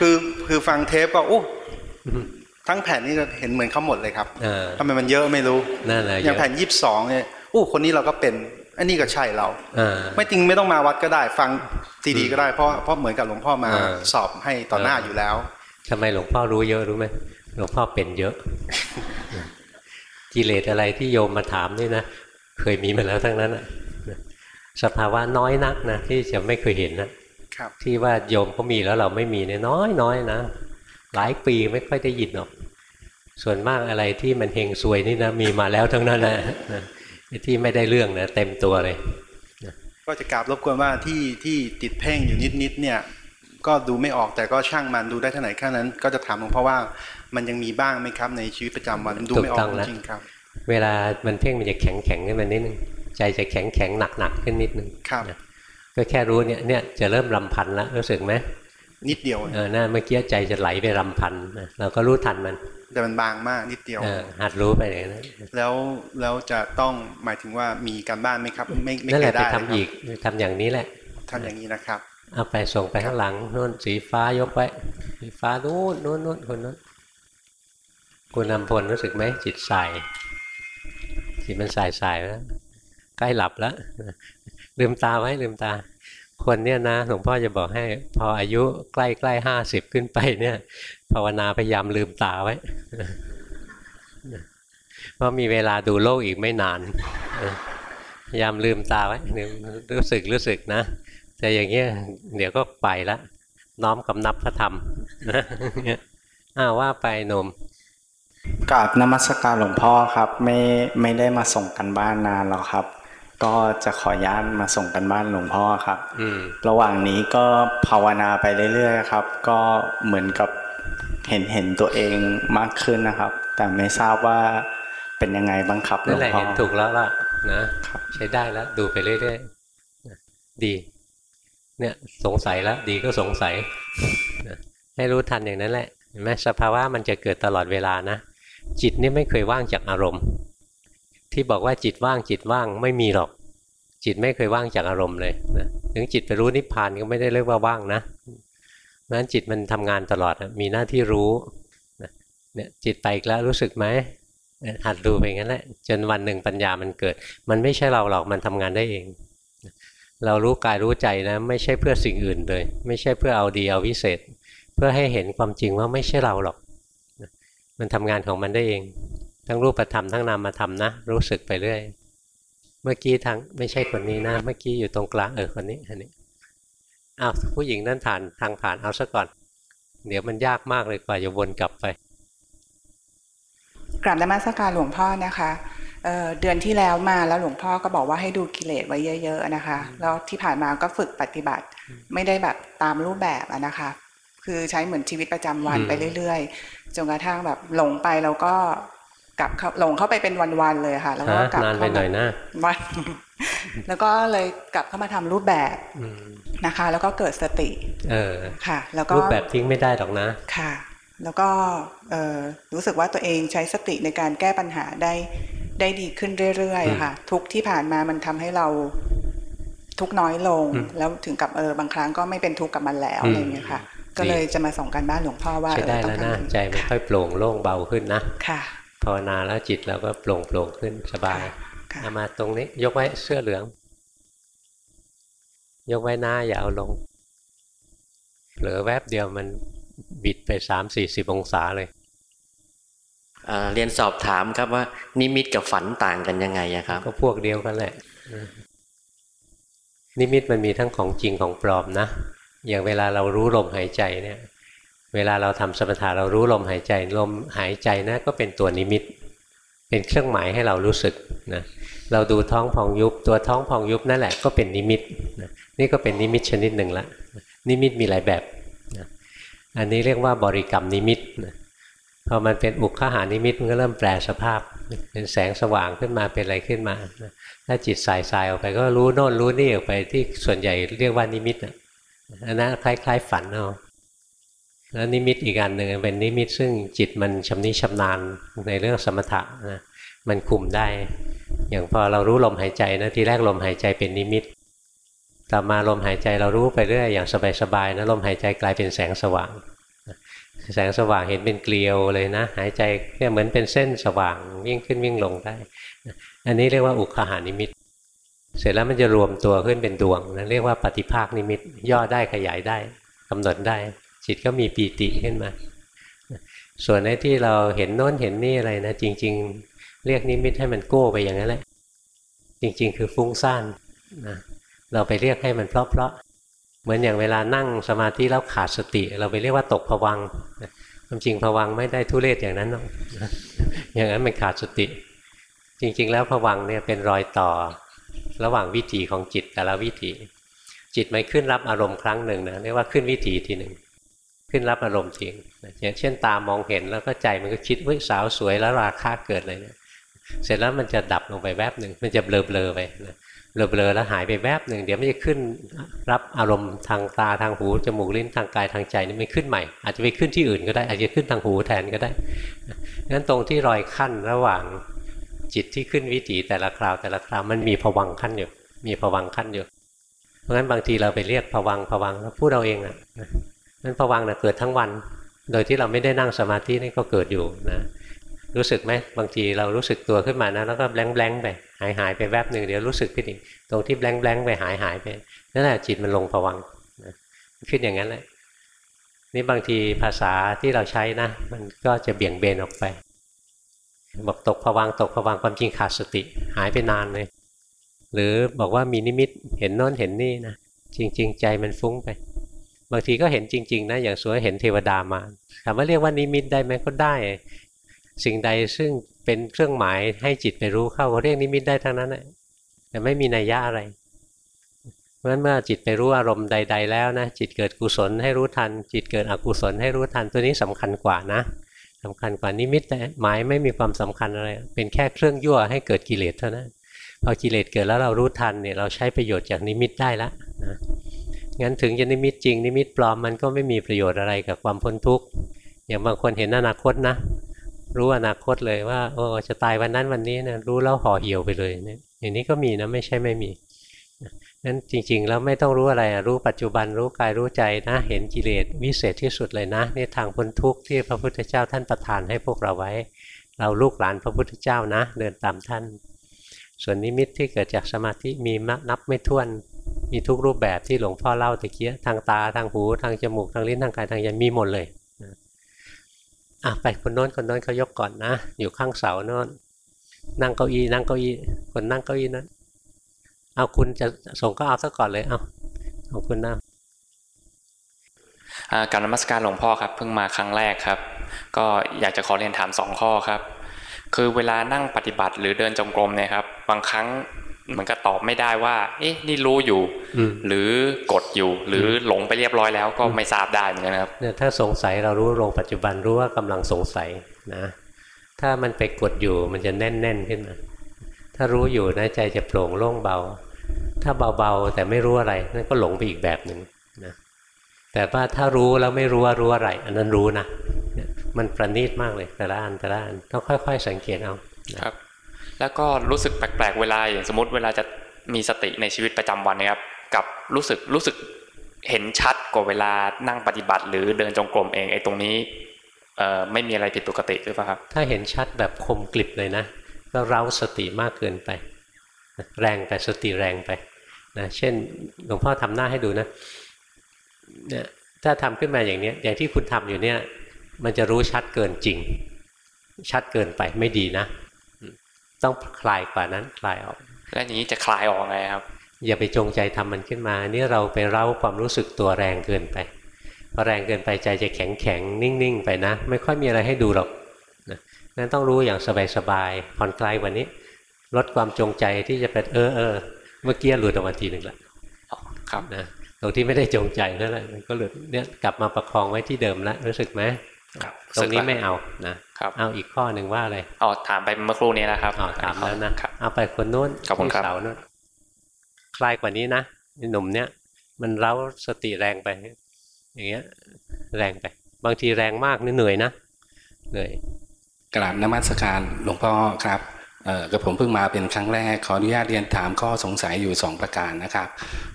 คือคือฟังเทปก็โอ้ ทั้งแผ่นนี่ก็เห็นเหมือนเขาหมดเลยครับทำไมมันเยอะไม่รู้นั่นแหละอย่างแผ่นยี่สิบสองเนี่ยโอ้คนนี้เราก็เป็นอันนี้ก็ใช่เราไม่จริงไม่ต้องมาวัดก็ได้ ฟังซีดีก็ได้เพราะเพราะเหมือนกับหลวงพ่อมาสอบให้ต่อหน้าอยู่แล้วทำไมหลวงพ่อรู้เยอะรู้ไหมหลวงพ่อเป็นเยอะกิเลสอะไรที่โยมมาถามนี่นะเคยมีมาแล้วทั้งนั้นอะสภาวะน้อยนักนะที่จะไม่เคยเห็นนะที่ว่าโยมเขามีแล้วเราไม่มีเนี่ยน้อยน้อยนะหลายปีไม่ค่อยได้ยินหรอก ส่วนมากอะไรที่มันเฮงซวยนี่นะมีมาแล้วทั้งนั้นแหละที่ไม่ได้เรื่องนะเต็มตัวเลย ก็จะกราบรบกวนว่าที่ที่ติดเพ่งอยู่นิดๆเนี่ยก็ดูไม่ออกแต่ก็ช่างมันดูได้เท่าไหร่แค่นั้น ก็จะถามหลวงพ่อว่ามันยังมีบ้างไหมครับในชีวิตประจำวันดูไม่ออกจริงครับ เวลามันเพ่งมันจะแข็งแข็งขึ้นมานิดนึงใจจะแข็งแข็งหนักหนักขึ้นนิดนึงครับก็แค่รู้เนี่ยเนี่ยจะเริ่มรำพันแล้วรู้สึกไหม นิดเดียวเออน่าเมื่อกี้ใจจะไหลไปรำพันเราก็รู้ทันมัน แต่มันบางมากนิดเดียวหัดรู้ไปเลยนะแล้วแล้วจะต้องหมายถึงว่ามีการบ้านไหมครับ ไม่ไม่เคยได้ไปทำอีกทำอย่างนี้แหละทำอย่างนี้นะครับเอาไปส่งไปข้างหลังนู่นสีฟ้ายกไว้สีฟ้านู่นนู่นนู่นคนนู้นคุณนำพลรู้สึกไหมจิตใส่จิตมันใส่ใส่แล้วใกล้หลับแล้วลืมตาไว้ลืมตา คนเนี่ยนะหลวงพ่อจะบอกให้ พออายุใกล้ใกล้ห้าสิบขึ้นไปเนี่ย ภาวนาพยายามลืมตาไว้เพราะมีเวลาดูโลกอีกไม่นานพยายามลืมตาไว้รู้สึกรู้สึกนะแต่อย่างเงี้ยเดี๋ยวก็ไปละน้อมกำนับพระธรรมอ้าวว่าไปหนุ่มกราบนมัสการหลวงพ่อครับ ไม่ไม่ได้มาส่งกันบ้านนานแล้วครับ ก็จะขอญาตมาส่งกันบ้านหลวงพ่อครับระหว่างนี้ก็ภาวนาไปเรื่อยๆครับ ก็เหมือนกับเห็นเห็นตัวเองมากขึ้นนะครับ แต่ไม่ทราบว่าเป็นยังไงบ้างครับนั่นแหละเห็นถูกแล้วล่ะนะใช้ได้แล้วดูไปเรื่อยๆดี เนี่ยสงสัยแล้วดีก็สงสัยให้รู้ทันอย่างนั้นแหละเห็นไหมสภาวะมันจะเกิดตลอดเวลานะจิตนี่ไม่เคยว่างจากอารมณ์ ที่บอกว่าจิตว่างจิตว่างไม่มีหรอก จิตไม่เคยว่างจากอารมณ์เลยนะถึงจิตไปรู้นิพพานก็ไม่ได้เรียกว่าว่างนะนั้นจิตมันทำงานตลอดมีหน้าที่รู้เนี่ยจิตไปอีกแล้วรู้สึกไหมหัดดูไปงั้นแหละจนวันหนึ่งปัญญามันเกิด มันไม่ใช่เราหรอกมันทำงานได้เอง เรารู้กายรู้ใจนะ ไม่ใช่เพื่อสิ่งอื่นเลย ไม่ใช่เพื่อเอาดีเอาวิเศษ เพื่อให้เห็นความจริงว่าไม่ใช่เราหรอก มันทำงานของมันได้เอง ทั้งรูปธรรมทั้งนามธรรมนะ รู้สึกไปเรื่อย เมื่อกี้ทั้งไม่ใช่คนนี้นะ เมื่อกี้อยู่ตรงกลางเออคนนี้อันนี้อ้าวผู้หญิงนั่นผ่านทางผ่านเอาซะก่อน เดี๋ยวมันยากมากเลยกว่าจะวนกลับไปกราบนมัสการหลวงพ่อนะคะเเดือนที่แล้วมาแล้วหลวงพ่อก็บอกว่าให้ดูกิเลสไว้เยอะ ๆ นะคะ แล้วที่ผ่านมาก็ฝึกปฏิบัติ ไม่ได้แบบตามรูปแบบนะคะ คือใช้เหมือนชีวิตประจำวันไปเรื่อย ๆจนกระทั่งแบบหลงไปแล้วก็ กลับหลงเข้าไปเป็นวันๆเลยค่ะ แล้วก็กลับเข้ามาวันแล้วก็เลยกลับเข้ามาทำรูปแบบนะคะ แล้วก็เกิดสติ เออค่ะ แล้วก็รูปแบบทิ้งไม่ได้หรอกนะค่ะ แล้วก็เออรู้สึกว่าตัวเองใช้สติในการแก้ปัญหาได้ได้ดีขึ้นเรื่อยๆค่ะ ทุกที่ผ่านมามันทำให้เราทุกน้อยลง แล้วถึงกับเออบางครั้งก็ไม่เป็นทุกข์กับมันแล้วอะไรเงี้ยค่ะก็เลยจะมาส่งการบ้านหลวงพ่อว่าใช่ได้แล้วนะใจมันค่อยโปร่งโล่งเบาขึ้นนะค่ะ ภาวนาแล้วจิตเราก็โปร่งโปร่งขึ้นสบายเอามาตรงนี้ ยกไว้เสื้อเหลือง ยกไว้หน้าอย่าเอาลง เหลือแวบเดียวมันบิดไปสามสี่สิบองศาเลยเรียนสอบถามครับว่า นิมิตกับฝันต่างกันยังไงครับ ก็พวกเดียวกันแหละ นิมิตมันมีทั้งของจริงของปลอมนะ อย่างเวลาเรารู้ลมหายใจเนี่ย เวลาเราทำสมถะเรารู้ลมหายใจลมหายใจนะก็เป็นตัวนิมิต เป็นเครื่องหมายให้เรารู้สึกนะเราดูท้องพองยุบตัวท้องพองยุบนั่นแหละก็เป็นนิมิตนะนี่ก็เป็นนิมิตชนิดหนึ่งละนิมิตมีหลายแบบนะอันนี้เรียกว่าบริกรรมนิมิตนะพอมันเป็นอุกขหานิมิตมันก็เริ่มแปลสภาพ เป็นแสงสว่างขึ้นมาเป็นอะไรขึ้นมาถ้าจิตสายสายออกไปก็รู้โน่นรู้นี่ออกไปที่ส่วนใหญ่เรียกว่านิมิตอันนั้นคล้าย ๆ ฝันเอา แล้วนิมิตอีกอันหนึ่งเป็นนิมิตซึ่งจิตมันชำนิชำนาญในเรื่องสมถะนะมันคุมได้ อย่างพอเรารู้ลมหายใจนะทีแรกลมหายใจเป็นนิมิต ต่อมาลมหายใจเรารู้ไปเรื่อยอย่างสบายๆนะลมหายใจกลายเป็นแสงสว่าง แสงสว่างเห็นเป็นเกลียวเลยนะ หายใจเนี่ยเหมือนเป็นเส้นสว่างวิ่งขึ้นวิ่งลงได้ อันนี้เรียกว่าอุคหานิมิต เสร็จแล้วมันจะรวมตัวขึ้นเป็นดวงนะเรียกว่าปฏิภาคนิมิตย่อได้ขยายได้กำหนดได้ จิตก็มีปีติขึ้นมา ส่วนในที่เราเห็นโน้นเห็นนี่อะไรนะ จริง ๆ เรียกนิมิตให้มันโก้ไปอย่างนั้นแหละ จริง ๆ คือฟุ้งซ่านนะเราไปเรียกให้มันเพลาะๆเหมือนอย่างเวลานั่งสมาธิแล้วขาดสติ เราไปเรียกว่าตกผวังความจริงผวังไม่ได้ทุเรศอย่างนั้นหรอกอย่างนั้นมันขาดสติ จริง ๆ แล้วผวังเนี่ยเป็นรอยต่อระหว่างวิถีของจิตแต่ละวิถีจิตมันขึ้นรับอารมณ์ครั้งหนึ่งนะเรียกว่าขึ้นวิถีทีหนึ่ง ขึ้นรับอารมณ์ทีอย่างเช่นตามองเห็นแล้วก็ใจมันก็คิดว่าสาวสวยแล้วราคาเกิดเลยเนี่ยเสร็จแล้วมันจะดับลงไปแวบหนึ่งมันจะเบลอๆไปนะเบลอแล้วหายไปแวบหนึ่งเดี๋ยวมันจะขึ้นรับอารมณ์ทางตาทางหูจมูกลิ้นทางกายทางใจนี่มันขึ้นใหม่ อาจจะไปขึ้นที่อื่นก็ได้อาจจะขึ้นทางหูแทนก็ได้งั้นตรงที่รอยขั้นระหว่างจิตที่ขึ้นวิถีแต่ละคราวแต่ละคราวมันมีผวังขั้นอยู่มีผวังขั้นอยู่เพราะงั้นบางทีเราไปเรียกผวังผวังแล้วพูดเราเองอะ นั้นผวังนะเกิดทั้งวัน โดยที่เราไม่ได้นั่งสมาธินี่ก็เกิดอยู่นะรู้สึกไหมบางทีเรารู้สึกตัวขึ้นมานะแล้วก็แบงแบงไปหายหายไปแวบหนึ่งเดี๋ยวรู้สึกขึ้นอีกตรงที่แบงแบงไปหายหายไปนั่นแหละจิตมันลงผวังนะขึ้นอย่างนั้นแหละนี่บางทีภาษาที่เราใช้นะ มันก็จะเบี่ยงเบนออกไปบอกตกผวังตกผวังความจริงขาดสติหายไปนานเลย หรือบอกว่ามีนิมิตเห็นโน้นเห็นนี่นะจริง ๆ ใจมันฟุ้งไป บางทีก็เห็นจริงๆนะอย่างสวยเห็นเทวดามาถามว่าเรียกว่านิมิตได้ไหมก็ได้ สิ่งใดซึ่งเป็นเครื่องหมายให้จิตไปรู้เข้าเขาเรียกนิมิตได้ทั้งนั้นแหละแต่ไม่มีนัยยะอะไรเพราะฉะนั้นเมื่อจิตไปรู้อารมณ์ใด ๆ แล้วนะจิตเกิดกุศลให้รู้ทัน จิตเกิดอกุศลให้รู้ทันตัวนี้สำคัญกว่านะสำคัญกว่านิมิตทั้งหลายไม่มีความสำคัญอะไร เป็นแค่เครื่องยั่วให้เกิดกิเลสเท่านั้นพอกิเลสเกิดแล้วเรารู้ทันเนี่ยเราใช้ประโยชน์จากนิมิตได้แล้วนะ งั้นถึงจะนิมิตจริง นิมิตปลอมมันก็ไม่มีประโยชน์อะไรกับความพ้นทุกข์อย่างบางคนเห็นอนาคตนะ รู้อนาคตเลยว่าโอ้จะตายวันนั้นวันนี้นะรู้แล้วห่อเหี่ยวไปเลยเนี่ยอย่างนี้ก็มีนะไม่ใช่ไม่มีนั้นจริงๆแล้วไม่ต้องรู้อะไรรู้ปัจจุบันรู้กายรู้ใจนะ เห็นกิเลสวิเศษที่สุดเลยนะนี่ทางพ้นทุกข์ที่พระพุทธเจ้าท่านประทานให้พวกเราไว้ เราลูกหลานพระพุทธเจ้านะ เดินตามท่าน ส่วนนิมิตที่เกิดจากสมาธิมีนับไม่ถ้วน มีทุกรูปแบบที่หลวงพ่อเล่าตะเกียทางตาทางหูทางจมูกทางลิ้นทางกายทางใจมีหมดเลยอะไปคนโน้นคนโน้นเขายกก่อนนะ อยู่ข้างเสาโน้นนั่งเก้าอี้นั่งเก้าอี้คนนั่งเก้าอี้นั้นเอาคุณจะส่งก็เอาซะก่อนเลยเอาของคุณนะการนมัสการหลวงพ่อครับ เพิ่งมาครั้งแรกครับ ก็อยากจะขอเรียนถามสองข้อครับ คือเวลานั่งปฏิบัติหรือเดินจงกรมเนี่ยครับ บางครั้ง มันก็ตอบไม่ได้ว่า เอ๊ะ นี่รู้อยู่ หรือกดอยู่ หรือหลงไปเรียบร้อยแล้วก็ไม่ทราบได้เหมือนกันครับเนี่ยถ้าสงสัยเรารู้ลงปัจจุบันรู้ว่ากำลังสงสัยนะ ถ้ามันไปกดอยู่มันจะแน่นแน่นขึ้นมา ถ้ารู้อยู่นะใจจะโปร่งโล่งเบา ถ้าเบาๆแต่ไม่รู้อะไรนั่นก็หลงไปอีกแบบหนึ่งนะแต่ว่าถ้ารู้แล้วไม่รู้ว่ารู้อะไร อันนั้นรู้นะมันประณีตมากเลยแต่ละอันแต่ละอันต้องค่อย ๆ สังเกตเอาครับ แล้วก็รู้สึกแปลกๆเวลาอย่างสมมติเวลาจะมีสติในชีวิตประจำวันนะครับ กับรู้สึกรู้สึกเห็นชัดกว่าเวลานั่งปฏิบัติ หรือเดินจงกรมเองไอ้ตรงนี้เอ่อไม่มีอะไรผิดปกติหรือเปล่าครับ ถ้าเห็นชัดแบบคมกลิบเลยนะ ก็เร้าสติมากเกินไป แรงไปสติแรงไปนะเช่นหลวงพ่อทำหน้าให้ดูนะเนี่ยถ้าทำขึ้นมาอย่างนี้อย่างที่คุณทำอยู่เนี่ย มันจะรู้ชัดเกินจริง ชัดเกินไปไม่ดีนะ ต้องคลายกว่านั้นคลายออก และนี้จะคลายออกไงครับ อย่าไปจงใจทำมันขึ้นมา นี่เราไปเร้าความรู้สึกตัวแรงเกินไปพอแรงเกินไปใจจะแข็งแข็งนิ่งๆ ไปนะ ไม่ค่อยมีอะไรให้ดูหรอกนะนั้นต้องรู้อย่างสบายๆผ่อนคลายกว่านี้ ลดความจงใจที่จะเป็นเออเออเมื่อกี้หลุดออกมาทีหนึ่งละครับนะตรงที่ไม่ได้จงใจนั่นแหละก็หลุดเนี่ยกลับมาประคองไว้ที่เดิมแล้วรู้สึกไหม ตรงนี้ไม่เอานะครับเอาอีกข้อหนึ่งว่าอะไรอ๋อถามไปเมื่อครู่นี้นะครับอ๋อถามแล้วนะเอาไปคนนู้นขอบคุณครับเสานู้นคลายกว่านี้นะหนุ่มเนี้ยมันเล้าสติแรงไป อย่างเงี้ย แรงไป บางทีแรงมากนี่เหนื่อยนะเหนื่อยกราบนมัสการหลวงพ่อครับเออกับผมเพิ่งมาเป็นครั้งแรกขออนุญาตเรียนถามข้อสงสัยอยู่ 2 ประการนะครับ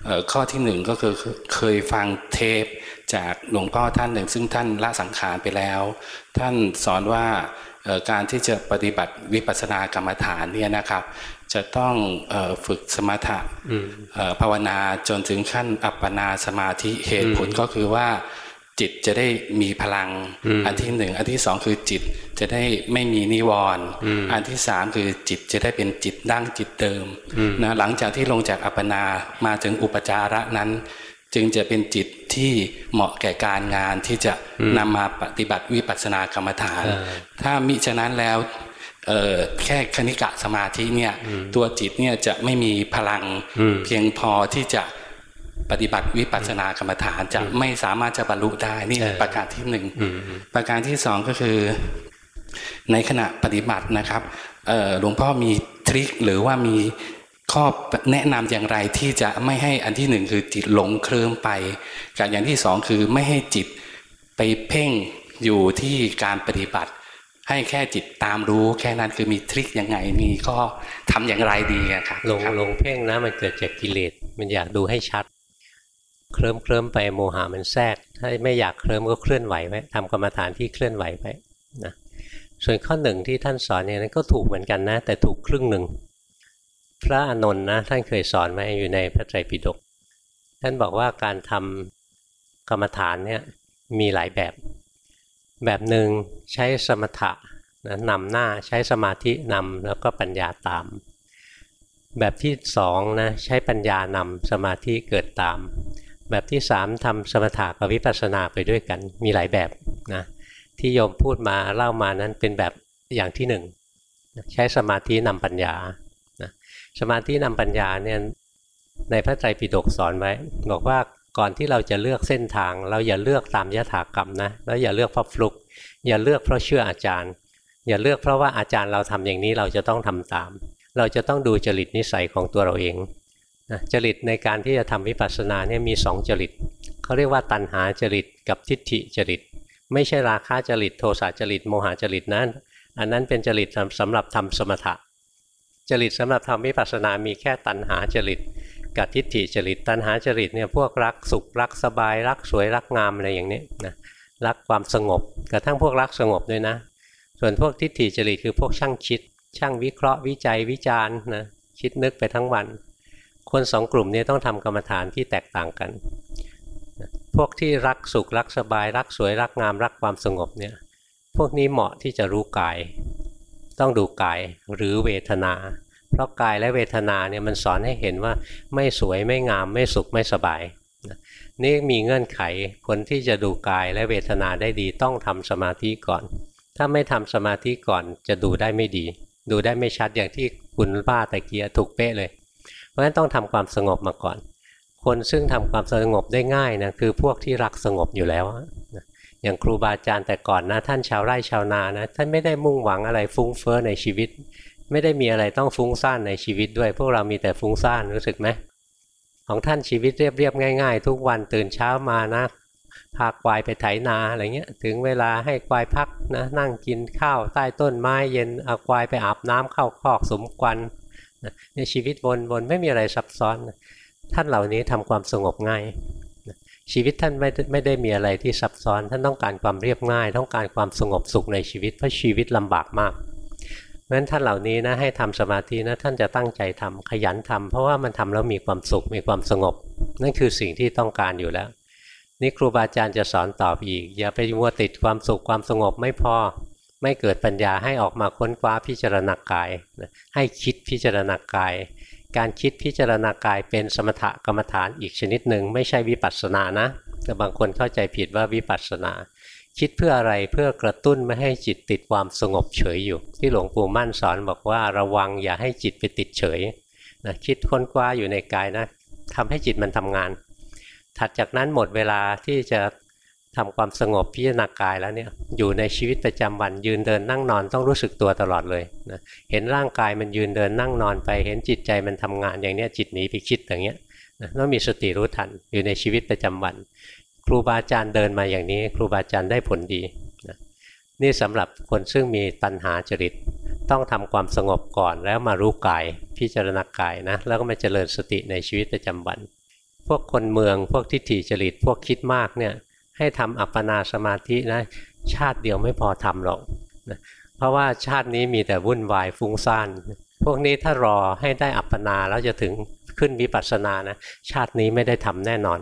เออข้อที่หนึ่งก็คือเคยฟังเทป จากหลวงพ่อท่านหนึ่ง ซึ่งท่านละสังขารไปแล้ว ท่านสอนว่าการที่จะปฏิบัติวิปัสสนากรรมฐานเนี่ยนะครับ จะต้องฝึกสมถะภาวนาจนถึงขั้นอัปปนาสมาธิเหตุผลก็คือว่าจิตจะได้มีพลัง อันที่หนึ่ง อันที่สองคือจิตจะได้ไม่มีนิวรณ์อันที่สามคือจิตจะได้เป็นจิตดั้งจิตเดิมนะหลังจากที่ลงจากอัปปนามาถึงอุปจาระนั้น จึงจะเป็นจิตที่เหมาะแก่การงานที่จะนำมาปฏิบัติวิปัสสนากรรมฐาน ถ้ามิฉะนั้นแล้วแค่คณิกะสมาธิเนี่ย ตัวจิตเนี่ยจะไม่มีพลังเพียงพอที่จะปฏิบัติวิปัสสนากรรมฐานจะไม่สามารถจะบรรลุได้นี่ประการที่หนึ่งประการที่สองก็คือ ในขณะปฏิบัตินะครับหลวงพ่อมีทริคหรือว่ามี ข้อแนะนำอย่างไรที่จะไม่ให้อันที่หนึ่งคือจิตหลงเคลิ้มไปการอย่างที่สองคือไม่ให้จิตไปเพ่งอยู่ที่การปฏิบัติ ให้แค่จิตตามรู้แค่นั้นคือมีทริคยังไงมีก็ทำอย่างไรดีครับลงลงเพ่งนะมันเกิดจากกิเลสมันอยากดูให้ชัด เคลิ้มเคลิ้มไปโมหะมันแทรก ถ้าไม่อยากเคลิ้มก็เคลื่อนไหวไว้ทำกรรมฐานที่เคลื่อนไหวไปนะส่วนข้อหนึ่งที่ท่านสอนเนี่ยนั้นก็ถูกเหมือนกันนะ แต่ถูกครึ่งหนึ่ง พระอนนท์นะท่านเคยสอนไว้อยู่ในพระไตรปิฎกท่านบอกว่าการทำกรรมฐานเนี่ยมีหลายแบบ แบบหนึ่งใช้สมถะนะนำหน้าใช้สมาธินำแล้วก็ปัญญาตาม แบบที่สองนะใช้ปัญญานำสมาธิเกิดตาม แบบที่สามทำสมถะกับวิปัสสนาไปด้วยกันมีหลายแบบนะที่โยมพูดมาเล่ามานั้นเป็นแบบอย่างที่หนึ่งใช้สมาธินำปัญญา สมาธินำปัญญาเนี่ยในพระไตรปิฎกสอนไว้ บอกว่าก่อนที่เราจะเลือกเส้นทาง เราอย่าเลือกตามยถากรรมนะแล้วอย่าเลือกเพราะฟลุก อย่าเลือกเพราะเชื่ออาจารย์ อย่าเลือกเพราะว่าอาจารย์เราทำอย่างนี้เราจะต้องทำตาม เราจะต้องดูจริตนิสัยของตัวเราเองนะจริตในการที่จะทำวิปัสสนาเนี่ยมีสองจริตเขาเรียกว่าตัณหาจริตกับทิฏฐิจริต ไม่ใช่ราคะจริตโทสะจริตโมหจริตนั้น อันนั้นเป็นจริตสำหรับทำสมถะ จริตสำหรับทำวิปัสสนามีแค่ตัณหาจริตกับทิฏฐิจริต ตัณหาจริตเนี่ยพวกรักสุขรักสบายรักสวยรักงามอะไรอย่างนี้นะรักความสงบกระทั่งพวกรักสงบด้วยนะ ส่วนพวกทิฏฐิจริตคือพวกช่างคิด ช่างวิเคราะห์วิจัยวิจารณ์นะคิดนึกไปทั้งวัน คนสองกลุ่มนี้ต้องทำกรรมฐานที่แตกต่างกัน พวกที่รักสุขรักสบาย รักสวยรักงาม รักความสงบเนี่ยพวกนี้เหมาะที่จะรู้กาย ต้องดูกายหรือเวทนา เพราะกายและเวทนาเนี่ยมันสอนให้เห็นว่าไม่สวยไม่งามไม่สุขไม่สบายนี่มีเงื่อนไขคนที่จะดูกายและเวทนาได้ดีต้องทำสมาธิก่อน ถ้าไม่ทำสมาธิก่อนจะดูได้ไม่ดี ดูได้ไม่ชัดอย่างที่คุณป้าตะเกียถูกเป๊ะเลย เพราะฉะนั้นต้องทำความสงบมาก่อน คนซึ่งทำความสงบได้ง่ายนะคือพวกที่รักสงบอยู่แล้ว อย่างครูบาอาจารย์แต่ก่อนนะท่านชาวไร่ชาวนานะท่านไม่ได้มุ่งหวังอะไรฟุ้งเฟ้อในชีวิต ไม่ได้มีอะไรต้องฟุ้งซ่านในชีวิตด้วย พวกเรามีแต่ฟุ้งซ่านรู้สึกไหมของท่านชีวิตเรียบๆง่าย ๆ ทุกวันตื่นเช้ามานะพาควายไปไถนาอะไรเงี้ยถึงเวลาให้ควายพักนะนั่งกินข้าวใต้ต้นไม้เย็นเอาควายไปอาบน้ำเข้าคอกสมควันในชีวิตวนวนไม่มีอะไรซับซ้อน ท่านเหล่านี้ทำความสงบง่าย ชีวิตท่านไม่ไม่ได้มีอะไรที่ซับซ้อน ท่านต้องการความเรียบง่าย ต้องการความสงบสุขในชีวิตเพราะชีวิตลำบากมากเพราะฉะนั้นท่านเหล่านี้นะให้ทำสมาธินะท่านจะตั้งใจทำขยันทำเพราะว่ามันทำแล้วมีความสุขมีความสงบ นั่นคือสิ่งที่ต้องการอยู่แล้ว นี่ครูบาอาจารย์จะสอนตอบอีก อย่าไปมัวติดความสุขความสงบไม่พอไม่เกิดปัญญาให้ออกมาค้นคว้าพิจารณากาย ให้คิดพิจารณากาย การคิดพิจารณากายเป็นสมถกรรมฐานอีกชนิดหนึ่งไม่ใช่วิปัสสนานะแต่บางคนเข้าใจผิดว่าวิปัสสนา คิดเพื่ออะไรเพื่อกระตุ้นไม่ให้จิตติดความสงบเฉยอยู่ ที่หลวงปู่มั่นสอนบอกว่าระวังอย่าให้จิตไปติดเฉยนะคิดค้นคว้าอยู่ในกายนะทำให้จิตมันทำงาน ถัดจากนั้นหมดเวลาที่จะ ทำความสงบพิจารณากายแล้วเนี่ยอยู่ในชีวิตประจำวันยืนเดินนั่งนอนต้องรู้สึกตัวตลอดเลยนะเห็นร่างกายมันยืนเดินนั่งนอนไป เห็นจิตใจมันทำงานอย่างเนี้ยจิตหนีไปคิดอย่างเงี้ยนะต้องมีสติรู้ทันอยู่ในชีวิตประจำวัน ครูบาอาจารย์เดินมาอย่างนี้ ครูบาอาจารย์ได้ผลดีนะนี่สำหรับคนซึ่งมีตัณหาจริตต้องทำความสงบก่อนแล้วมารู้กายพิจารณากายนะแล้วก็มาเจริญสติในชีวิตประจำวัน พวกคนเมืองพวกทิฏฐิจริตพวกคิดมากเนี่ย ให้ทำอัปปนาสมาธินะชาติเดียวไม่พอทำหรอกนะเพราะว่าชาตินี้มีแต่วุ่นวายฟุ้งซ่านพวกนี้ถ้ารอให้ได้อัปปนาแล้วจะถึงขึ้นวิปัสสนานะชาตินี้ไม่ได้ทำแน่นอน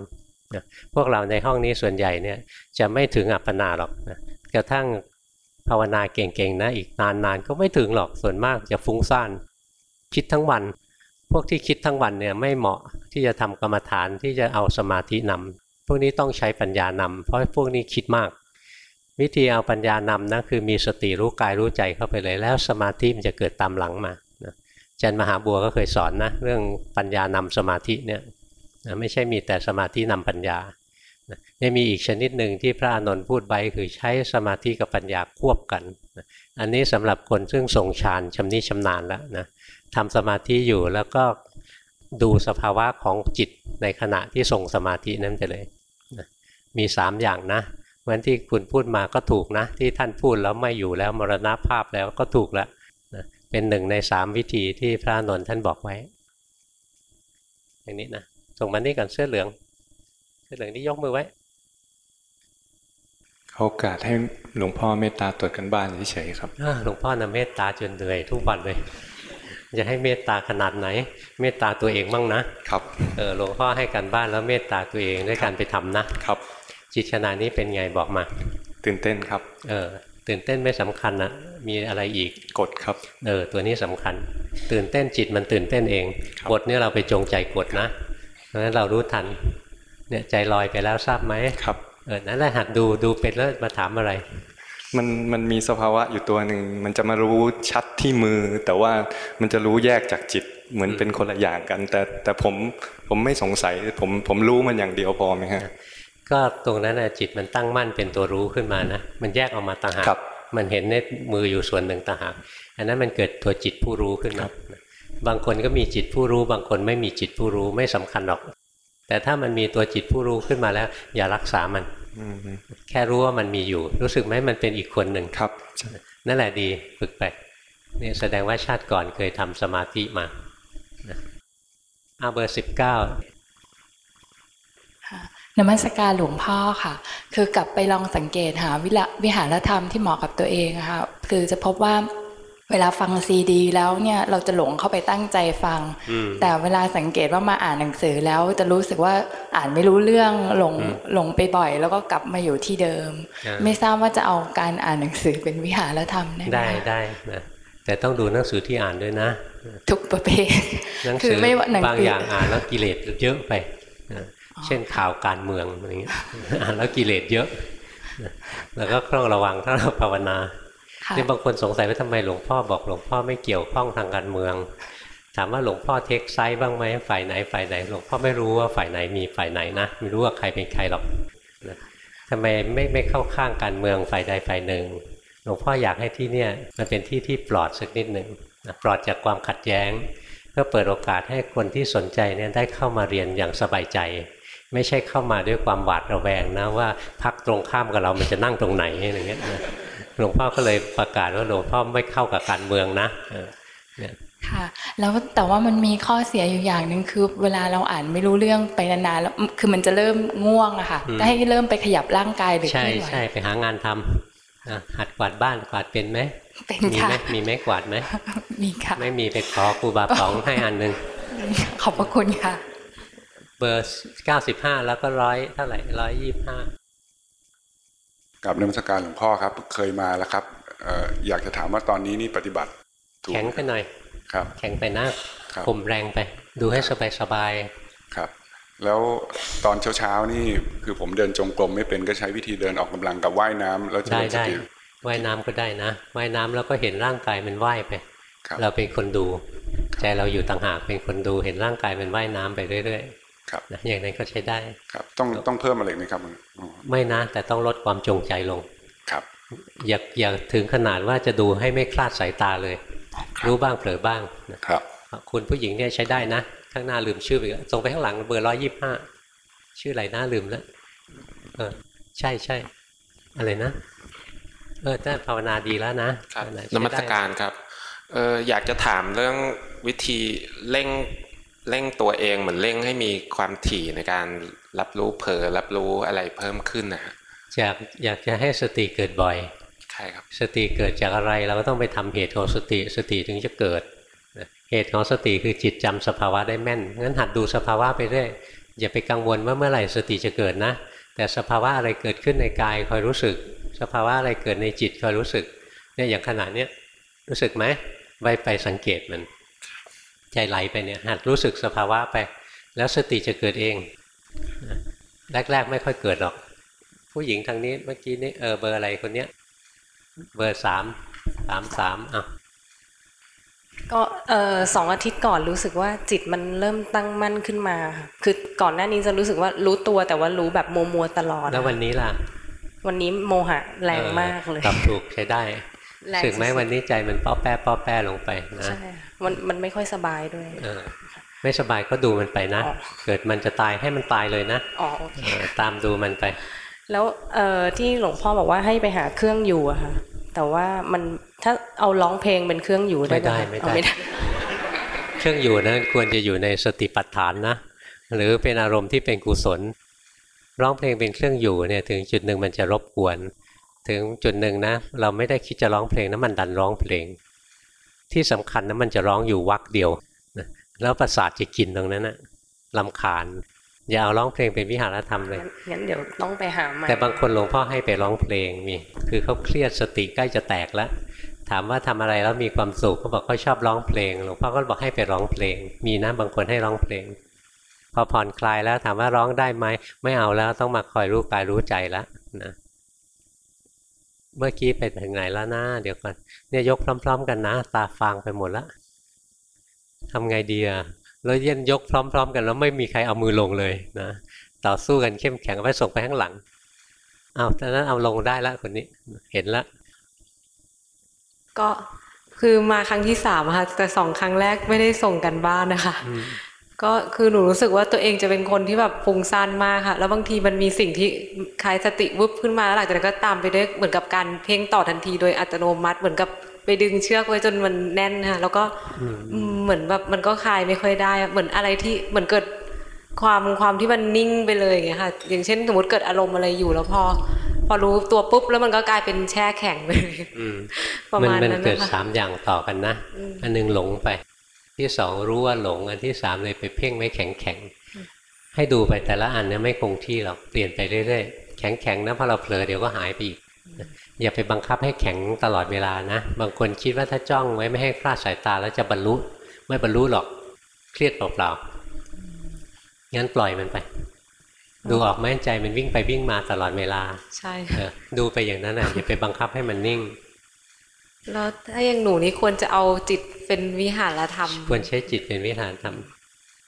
นะพวกเราในห้องนี้ส่วนใหญ่เนี่ยจะไม่ถึงอัปปนาหรอกนะกระทั่งภาวนาเก่งๆนะอีกนานๆก็ไม่ถึงหรอกส่วนมากจะฟุ้งซ่านคิดทั้งวัน พวกที่คิดทั้งวันเนี่ยไม่เหมาะที่จะทำกรรมฐานที่จะเอาสมาธินำพ วกนี้ต้องใช้ปัญญานำเพราะพวกนี้คิดมาก วิธีเอาปัญญานำนะคือมีสติรู้กายรู้ใจเข้าไปเลย แล้วสมาธิมันจะเกิดตามหลังมาจันมหาบัวก็เคยสอนนะเรื่องปัญญานำสมาธิเนี่ยไม่ใช่มีแต่สมาธินำปัญญาเนี่ยมีอีกชนิดหนึ่งที่พระอานนท์พูดไปคือใช้สมาธิกับปัญญาควบกันอันนี้สำหรับคนซึ่งทรงฌานชำนิชำนาญแล้วนะทำสมาธิอยู่แล้วก็ดูสภาวะของจิตในขณะที่ทรงสมาธินั้นไปเลย มีสามอย่างนะเหมือนที่คุณพูดมาก็ถูกนะ ที่ท่านพูดแล้วไม่อยู่แล้วมรณภาพแล้วก็ถูกแล้วนะเป็นหนึ่งในสามวิธีที่พระนนท์ท่านบอกไว้ อย่างนี้นะส่งมานี่ก่อนเสื้อเหลือง เสื้อเหลืองนี่ยกมือไว้เขาโอกาสให้หลวงพ่อเมตตาตรวจกันบ้านเฉยๆครับหลวงพ่อนะเมตตาจนเหนื่อยทุกวันเลยจะให้เมตตาขนาดไหน เมตตาตัวเองบ้างนะครับเออหลวงพ่อให้กันบ้านแล้วเมตตาตัวเองด้วยการไปทำนะครับ จิตขณะนี้เป็นไงบอกมา ตื่นเต้นครับ เออ ตื่นเต้นไม่สำคัญนะมีอะไรอีกกดครับ เออ ตัวนี้สำคัญ ตื่นเต้นจิตมันตื่นเต้นเองกดเนี่ยเราไปจงใจกดนะเพราะฉะนั้นเรารู้ทัน เนี่ยใจลอยไปแล้วทราบไหมครับเออนั่นแหละหัดดูดูเป็นแล้วมาถามอะไร มันมันมีสภาวะอยู่ตัวหนึ่งมันจะมารู้ชัดที่มือ แต่ว่ามันจะรู้แยกจากจิตเหมือนเป็นคนละอย่างกัน แต่แต่ผมผมไม่สงสัยผมผมรู้มันอย่างเดียวพอไหมฮะ ก็ตรงนั้นนะจิตมันตั้งมั่นเป็นตัวรู้ขึ้นมานะ มันแยกออกมาต่างหากมันเห็นในมืออยู่ส่วนหนึ่งต่างหากอันนั้นมันเกิดตัวจิตผู้รู้ขึ้นมาบางคนก็มีจิตผู้รู้ บางคนไม่มีจิตผู้รู้ไม่สำคัญหรอก แต่ถ้ามันมีตัวจิตผู้รู้ขึ้นมาแล้ว อย่ารักษามันแค่รู้ว่ามันมีอยู่ รู้สึกไหมมันเป็นอีกคนหนึ่งครับนั่นแหละดีฝึกไปนี่แสดงว่าชาติก่อนเคยทำสมาธิมาอาเบอร์สิบเก้า นมัสการหลวงพ่อค่ะ คือกลับไปลองสังเกตหาวิหารธรรมที่เหมาะกับตัวเองค่ะคือจะพบว่าเวลาฟังซีดี แล้วเนี่ยเราจะหลงเข้าไปตั้งใจฟัง แต่เวลาสังเกตว่ามาอ่านหนังสือแล้วจะรู้สึกว่าอ่านไม่รู้เรื่องหลงหลงไปบ่อย แล้วก็กลับมาอยู่ที่เดิม ไม่ทราบว่าจะเอาการอ่านหนังสือเป็นวิหารธรรมได้ไหมได้ได้นะแต่ต้องดูหนังสือที่อ่านด้วยนะ ทุกประเภทหนังสือบางอย่างอ่านแล้วกิเลสเยอะไป เช่นข่าวการเมืองอะไรเงี้ยอ่านแล้วกิเลสเยอะแล้วก็ต้องระวังถ้าเราภาวนานี่บางคนสงสัยว่าทำไมหลวงพ่อบอกหลวงพ่อไม่เกี่ยวข้องทางการเมือง ถามว่าหลวงพ่อเทคไซส์บ้างไหมฝ่ายไหนฝ่ายไหน หลวงพ่อไม่รู้ว่าฝ่ายไหนมีฝ่ายไหนนะไม่รู้ว่าใครเป็นใครหรอกทำไมไม่ไม่เข้าข้างการเมืองฝ่ายใดฝ่ายหนึ่ง หลวงพ่ออยากให้ที่เนี่ยมันเป็นที่ที่ปลอดสักนิดหนึ่งปลอดจากความขัดแย้ง เพื่อเปิดโอกาสให้คนที่สนใจเนี่ยได้เข้ามาเรียนอย่างสบายใจ ไม่ใช่เข้ามาด้วยความหวาดระแวงนะว่าพักตรงข้ามกับเรามันจะนั่งตรงไหนอย่างเงี้ยหลวงพ่อก็เลยประกาศว่าหลวงพ่อไม่เข้ากับการเมืองนะค่ะ แล้วแต่ว่ามันมีข้อเสียอยู่อย่างหนึ่งคือ เวลาเราอ่านไม่รู้เรื่องไปนานๆแล้วคือมันจะเริ่มง่วงอะค่ะจะให้เริ่มไปขยับร่างกายหรือใช่ใช่ไปหางานทำหัดกวาดบ้านกวาดเป็นไหมเป็นค่ะมีไหมมีไหมกวาดไหมมีค่ะไม่มีไปขอครูบาป๋องให้อันหนึ่งขอบพระคุณค่ะ เบอร์เก้าสิบห้าแล้วก็ร้อยเท่าไหร่ร้อยยี่ห้ากับนมัสการหลวงพ่อครับ เคยมาแล้วครับอยากจะถามว่าตอนนี้นี่ปฏิบัติแข็งไปหน่อยครับ แข็งไปนะข่มแรงไป ดูให้สบายสบายครับ แล้วตอนเช้าๆนี่คือผมเดินจงกรมไม่เป็นก็ใช้วิธีเดินออกกำลังกับว่ายน้ำแล้วจะได้ได้ว่ายน้ำก็ได้นะว่ายน้ำแล้วก็เห็นร่างกายมันว่ายไปเราเป็นคนดูใจเราอยู่ต่างหากเป็นคนดูเห็นร่างกายมันว่ายน้ำไปเรื่อย ครับอย่างนั้นก็ใช้ได้ครับต้องต้องเพิ่มอะไรไหมครับไม่นะ แต่ต้องลดความจงใจลงครับอย่าอย่าถึงขนาดว่าจะดูให้ไม่คลาดสายตาเลย รู้บ้างเผลอบ้างครับ คุณผู้หญิงเนี่ยใช้ได้นะ ข้างหน้าลืมชื่อไปส่งไปข้างหลังเบอร์ร้อยยี่ห้าชื่ออะไรนะลืมแล้วเออใช่ใช่อะไรนะเออแต่ภาวนาดีแล้วนะนมัสการครับเอออยากจะถามเรื่องวิธีเร่ง เร่งตัวเองเหมือนเร่งให้มีความถี่ในการรับรู้เผลอรับรู้อะไรเพิ่มขึ้นนะฮะอยากอยากจะให้สติเกิดบ่อยใช่ครับสติเกิดจากอะไรเราก็ต้องไปทำเหตุของสติสติถึงจะเกิดเหตุของสติคือจิตจำสภาวะได้แม่นงั้นหัดดูสภาวะไปเรื่อยอย่าไปกังวลว่าเมื่อไหร่สติจะเกิดนะ แต่สภาวะอะไรเกิดขึ้นในกายคอยรู้สึก สภาวะอะไรเกิดในจิตคอยรู้สึกเนี่ยอย่างขนาดเนี้ยรู้สึกไหมไว้ไปสังเกตมัน ใจไหลไปเนี่ยหัดรู้สึกสภาวะไป แล้วสติจะเกิดเองแรกๆไม่ค่อยเกิดหรอก ผู้หญิงทางนี้เมื่อกี้นี่เออเบอร์อะไรคนเนี้ยเบอร์สามสามสามอะก็เออสองอาทิตย์ก่อนรู้สึกว่าจิตมันเริ่มตั้งมั่นขึ้นมาค่ะคือก่อนหน้านี้จะรู้สึกว่ารู้ตัวแต่ว่ารู้แบบมัวมัวตลอด แล้ววันนี้ล่ะ วันนี้โมหะแรงมากเลยกลับถูกใช้ได้สึกไหมวันนี้ใจมันป้อแป้ป้อแป้ลงไปนะใช่ มันมันไม่ค่อยสบายด้วยเออไม่สบายก็ดูมันไปนะ เกิดมันจะตายให้มันตายเลยนะอ๋อตามดูมันไป แล้วเอ่อที่หลวงพ่อบอกว่าให้ไปหาเครื่องอยู่อะค่ะ แต่ว่ามันถ้าเอาร้องเพลงเป็นเครื่องอยู่ได้ไม่ได้ไม่ได้เครื่องอยู่นั้นควรจะอยู่ในสติปัฏฐานนะหรือเป็นอารมณ์ที่เป็นกุศล ร้องเพลงเป็นเครื่องอยู่เนี่ยถึงจุดหนึ่งมันจะรบกวน ถึงจุดหนึ่งนะ เราไม่ได้คิดจะร้องเพลงนะมันดันร้องเพลง ที่สำคัญนะมันจะร้องอยู่วักเดียวแล้วประสาทจะกินตรงนั้นนะลำคาญอย่าเอาร้องเพลงเป็นวิหารธรรมเลยงั้นเดี๋ยวต้องไปหาใหม่แต่บางคนหลวงพ่อให้ไปร้องเพลงมี คือเขาเครียดสติใกล้จะแตกแล้ว ถามว่าทำอะไรแล้วมีความสุขเขาบอกเขาชอบร้องเพลง หลวงพ่อก็บอกให้ไปร้องเพลง มีนะบางคนให้ร้องเพลง พอผ่อนคลายแล้วถามว่าร้องได้ไหมไม่เอาแล้วต้องมาคอยรู้กายรู้ใจแล้วนะ เมื่อกี้ไปถึงไหนแล้วนะเดี๋ยวก่อนเนี่ยยกพร้อม ๆ กันนะ ตาฟางไปหมดแล้วทำไงดีอะแล้วเย็นยกพร้อม ๆ กันแล้วไม่มีใครเอามือลงเลยนะต่อสู้กันเข้มแข็งไปส่งไปข้างหลังเอาตอนนั้นเอาลงได้แล้วคนนี้เห็นแล้วก็คือมาครั้งที่สามค่ะแต่สองครั้งแรกไม่ได้ส่งกันบ้านนะคะ ก็คือหนูรู้สึกว่าตัวเองจะเป็นคนที่แบบฟุ้งซ่านมากค่ะ แล้วบางทีมันมีสิ่งที่คลายสติวุบขึ้นมาแล้วหลังจากนั้นก็ตามไปด้วยเหมือนกับการเพ่งต่อทันทีโดยอัตโนมัติ เหมือนกับไปดึงเชือกไว้จนมันแน่นค่ะแล้วก็เหมือนแบบมันก็คลายไม่ค่อยได้ เหมือนอะไรที่เหมือนเกิดความความที่มันนิ่งไปเลยอย่างเงี้ยค่ะ อย่างเช่นสมมติเกิดอารมณ์อะไรอยู่แล้วพอ พอรู้ตัวปุ๊บแล้วมันก็กลายเป็นแช่แข็งไปเลยประมาณนั้นมันเกิดสามอย่างต่อกันนะอันนึงหลงไป ที่สองรู้ว่าหลง อันที่สามเลยไปเพ่งไม่แข็งแข็งให้ดูไปแต่ละอันเนี่ยไม่คงที่หรอกเปลี่ยนไปเรื่อยๆแข็งแข็งนะพอเราเผลอเดี๋ยวก็หายไปอีกอย่าไปบังคับให้แข็งตลอดเวลานะ บางคนคิดว่าถ้าจ้องไว้ไม่ให้คลาดสายตาแล้วจะบรรลุไม่บรรลุหรอกเครียดเปล่าๆงั้นปล่อยมันไป ดูออกไหมใจมันวิ่งไปวิ่งมาตลอดเวลา ใช่ดูไปอย่างนั้นอะอย่าไปบังคับให้มันนิ่ง แล้วถ้าอย่างหนูนี่ควรจะเอาจิตเป็นวิหารธรรม ควรใช้จิตเป็นวิหารธรรม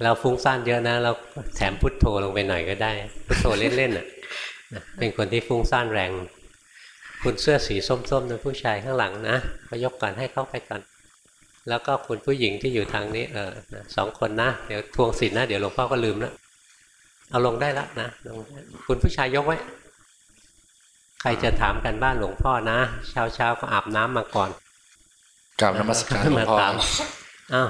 เราฟุ้งซ่านเยอะนะ เราแถมพุทโธลงไปหน่อยก็ได้ พุทโธเล่นๆอะเป็นคนที่ฟุ้งซ่านแรง คุณเสื้อสีส้มๆนะผู้ชายข้างหลังนะก็ยกก่อนให้เข้าไปก่อนแล้วก็คุณผู้หญิงที่อยู่ทางนี้เออสองคนนะ เดี๋ยวทวงสินนะ เดี๋ยวหลวงพ่อก็ลืมแล้วเอาลงได้แล้วนะคุณผู้ชายยกไว้ ครจะถามกันบ้านหลวงพ่อนะเช้าเช้าก็อาบน้ำมาก่อนกราบนมัสการหลวงพ่ออ้าว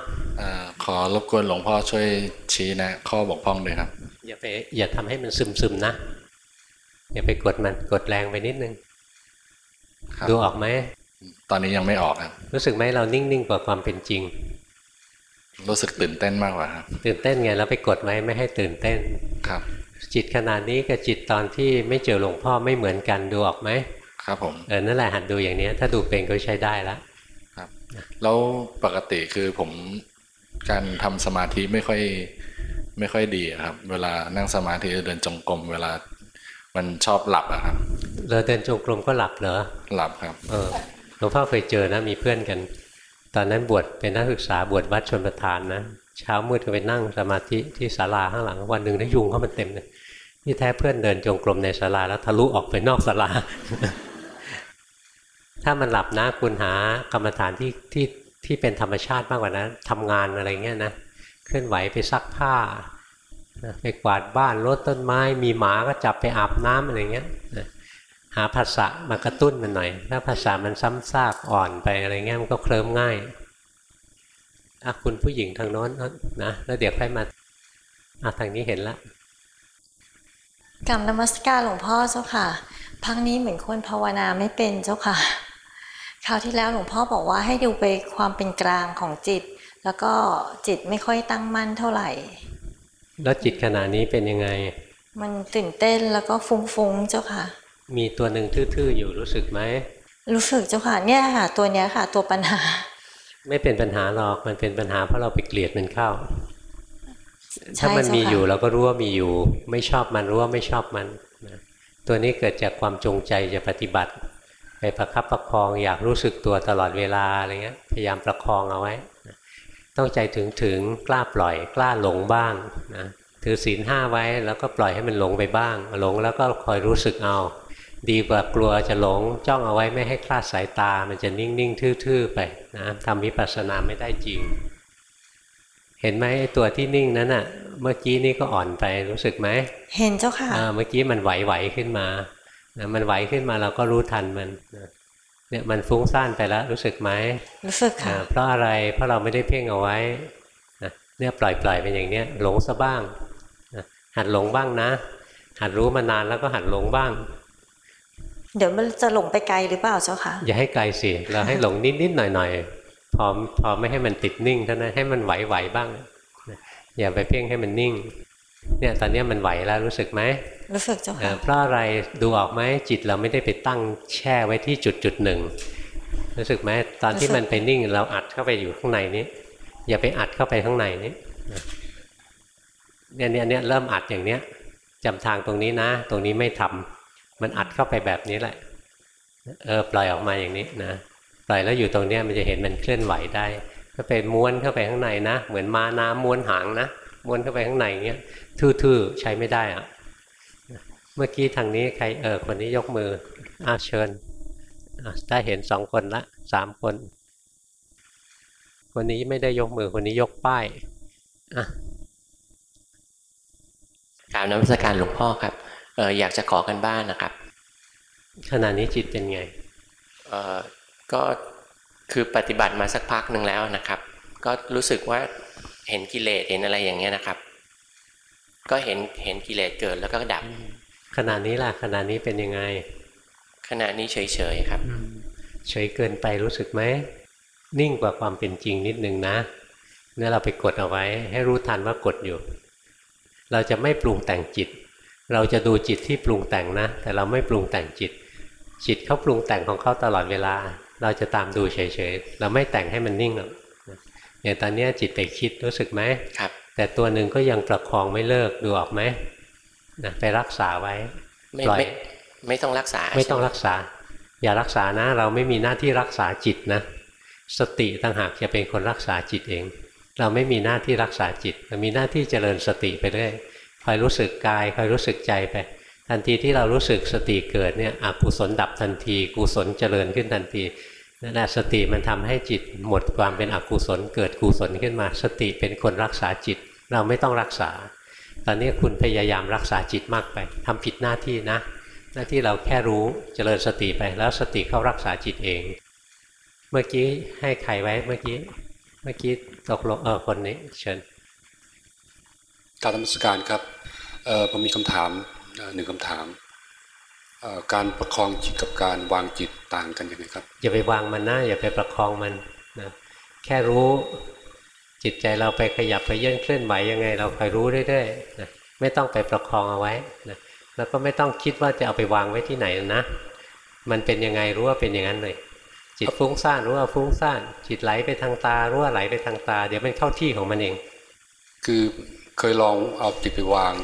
ขอรบกวนหลวงพ่อช่วยชี้นะ ข้อบกพร่องเลยครับ อย่าไปอย่าทำให้มันซึมซึมนะ อย่าไปกดมันกดแรงไปนิดนึงดูออกไหมตอนนี้ยังไม่ออกครับ รู้สึกไหมเรานิ่งๆกว่าความเป็นจริง รู้สึกตื่นเต้นมากกว่าครับ ตื่นเต้นไงแล้วไปกดไว้ไม่ให้ตื่นเต้นครับ จิตขนาดนี้กับจิตตอนที่ไม่เจอหลวงพ่อไม่เหมือนกันดูออกไหมครับผมเออนั่นแหละหัดดูอย่างนี้ถ้าดูเป็นก็ใช้ได้แล้วครับ แล้วปกติคือผมการทำสมาธิไม่ค่อยไม่ค่อยดีครับ เวลานั่งสมาธิเดินจงกรมเวลามันชอบหลับอะครับเราเดินจงกรมก็หลับเหรอหลับครับ เออหลวงพ่อเคยเจอนะมีเพื่อนกัน ตอนนั้นบวชเป็นนักศึกษาบวชวัดชนประทานนะเช้ามืดก็ไปนั่งสมาธิที่ศาลาข้างหลังวันหนึ่งได้ยุงเข้ามาเต็มเลย นี่แท้เพื่อนเดินจงกรมในศาลาแล้วทะลุออกไปนอกศาลา ถ้ามันหลับนะคุณหากรรมฐานที่ที่ที่เป็นธรรมชาติมากกว่านั้นทำงานอะไรเงี้ยนะเคลื่อนไหวไปซักผ้าไปกวาดบ้านรดต้นไม้ มีหมาก็จับไปอาบน้ำอะไรเงี้ยหาภาษามากระตุ้นมันหน่อย ถ้าภาษามันซ้ำซากอ่อนไปอะไรเงี้ยมันก็เคลิ้มง่ายอะคุณผู้หญิงทางโน้นนะแล้วเดี๋ยวค่อยมาอะทางนี้เห็นแล้ว กรรมนมัสการหลวงพ่อเจ้าค่ะ พักนี้เหมือนคนภาวนาไม่เป็นเจ้าค่ะ คราวที่แล้วหลวงพ่อบอกว่าให้ดูไปความเป็นกลางของจิต แล้วก็จิตไม่ค่อยตั้งมั่นเท่าไหร่ แล้วจิตขณะนี้เป็นยังไง มันตื่นเต้นแล้วก็ฟุ้งๆเจ้าค่ะ มีตัวหนึ่งทื่อๆอยู่รู้สึกไหม รู้สึกเจ้าค่ะเนี่ยค่ะ ตัวเนี้ยค่ะ ตัวปัญหา ไม่เป็นปัญหาหรอกมันเป็นปัญหาเพราะเราไปเกลียดมันเข้า ถ้ามันมีอยู่เราก็รู้ว่ามีอยู่ ไม่ชอบมันรู้ว่าไม่ชอบมันนะตัวนี้เกิดจากความจงใจจะปฏิบัติ ไปประคับประคองอยากรู้สึกตัวตลอดเวลาอะไรเงี้ยพยายามประคองเอาไว้ ต้องใจถึงถึงกล้าปล่อยกล้าหลงบ้างนะถือศีลห้าไว้แล้วก็ปล่อยให้มันหลงไปบ้าง หลงแล้วก็คอยรู้สึกเอา ดีกว่ากลัวจะหลงจ้องเอาไว้ไม่ให้คลาดสายตา มันจะนิ่งๆทื่อๆไปนะทำวิปัสสนาไม่ได้จริง เห็นไหมตัวที่นิ่งนั้นอะเมื่อกี้นี่ก็อ่อนไปรู้สึกไหมเห็นเจ้าค่ะเมื่อกี้มันไหวๆขึ้นมานะมันไหวขึ้นมาเราก็รู้ทันมันเนี่ยมันฟุ้งซ่านไปแล้วรู้สึกไหมรู้สึกค่ะเพราะอะไรเพราะเราไม่ได้เพ่งเอาไว้เนี่ยปล่อยๆเป็นอย่างเนี้ยหลงซะบ้างหัดหลงบ้างนะ หัดรู้มานานแล้วก็หัดหลงบ้าง เดี๋ยวมันจะหลงไปไกลหรือเปล่าเจ้าค่ะอย่าให้ไกลสิเราให้หลงนิดๆหน่อยๆ พอพอไม่ให้มันติดนิ่งเท่านั้นให้มันไหวๆบ้างอย่าไปเพ่งให้มันนิ่ง เนี่ยตอนนี้มันไหวแล้วรู้สึกไหมรู้สึกเจ้าค่ะเพราะอะไรดูออกไหมจิตเราไม่ได้ไปตั้งแช่ไว้ที่จุดจุดหนึ่งรู้สึกไหมตอนที่มันไปนิ่ง เราอัดเข้าไปอยู่ข้างในนี้ อย่าไปอัดเข้าไปข้างในนี้เนี่ยเนี่ยเนี่ยเริ่มอัดอย่างเนี้ยจำทางตรงนี้นะ ตรงนี้ไม่ทำมันอัดเข้าไปแบบนี้แหละ เออปล่อยออกมาอย่างนี้นะ ปล่อยแล้วอยู่ตรงนี้มันจะเห็นมันเคลื่อนไหวได้ถ้าเป็นม้วนเข้าไปข้างในนะ เหมือนมาน้ำม้วนหางนะม้วนเข้าไปข้างในเงี้ยทื่อๆใช้ไม่ได้อะเมื่อกี้ทางนี้ใครเออคนนี้ยกมืออาเชิญได้เห็นสองคนละสามคน คนนี้ไม่ได้ยกมือคนนี้ยกป้ายอะกราบนมัสการหลวงพ่อครับเอออยากจะขอกันบ้านนะครับขณะนี้จิตเป็นไงเออ ก็คือปฏิบัติมาสักพักหนึ่งแล้วนะครับ ก็รู้สึกว่าเห็นกิเลสเห็นอะไรอย่างเงี้ยนะครับ ก็เห็นเห็นกิเลสเกิดแล้วก็ดับ ขณะนี้ล่ะขณะนี้เป็นยังไง ขณะนี้เฉยๆครับ เฉยเกินไปรู้สึกไหมนิ่งกว่าความเป็นจริงนิดนึงนะเนี่ยเราไปกดเอาไว้ ให้รู้ทันว่ากดอยู่ เราจะไม่ปรุงแต่งจิต เราจะดูจิตที่ปรุงแต่งนะ แต่เราไม่ปรุงแต่งจิต จิตเขาปรุงแต่งของเขาตลอดเวลา เราจะตามดูเฉยๆ เราไม่แต่งให้มันนิ่งหรอกอย่างตอนนี้จิตไปคิดรู้สึกไหมครับ แต่ตัวหนึ่งก็ยังประคองไม่เลิกดูออกไหมนะไปรักษาไว้ปล่อยไม่ต้องรักษา ไม่ต้องรักษา อย่ารักษานะ เราไม่มีหน้าที่รักษาจิตนะ สติต่างหากจะเป็นคนรักษาจิตเอง เราไม่มีหน้าที่รักษาจิตเรามีหน้าที่เจริญสติไปเรื่อยคอยรู้สึกกายคอยรู้สึกใจไป ทันทีที่เรารู้สึกสติเกิดเนี่ยอกุศลดับทันที กุศลเจริญขึ้นทันทีนั่นแหละสติมันทำให้จิตหมดความเป็นอกุศล เกิดกุศลขึ้นมา สติเป็นคนรักษาจิต เราไม่ต้องรักษา ตอนนี้คุณพยายามรักษาจิตมากไปทำผิดหน้าที่นะ หน้าที่เราแค่รู้เจริญสติไปแล้วสติเข้ารักษาจิตเอง เมื่อกี้ให้ใครไว้เมื่อกี้เมื่อกี้ตกลงเออคนนี้เชิญการธรรมสการครับเออผมมีคำถาม หนึ่งคำถามการประคองจิตกับการวางจิตต่างกันยังไงครับอย่าไปวางมันนะอย่าไปประคองมันนะแค่รู้จิตใจเราไปขยับไปเยื่นเคลื่อนไหวยังไง เราคอยรู้เรื่อยๆนะไม่ต้องไปประคองเอาไว้นะแล้วก็ไม่ต้องคิดว่าจะเอาไปวางไว้ที่ไหนนะ มันเป็นยังไงรู้ว่าเป็นอย่างนั้นเลยจิตฟุ้งซ่านรู้ว่าฟุ้งซ่านจิตไหลไปทางตารู้ว่าไหลไปทางตา เดี๋ยวมันเข้าที่ของมันเอง คือเคยลองเอาจิตไปวาง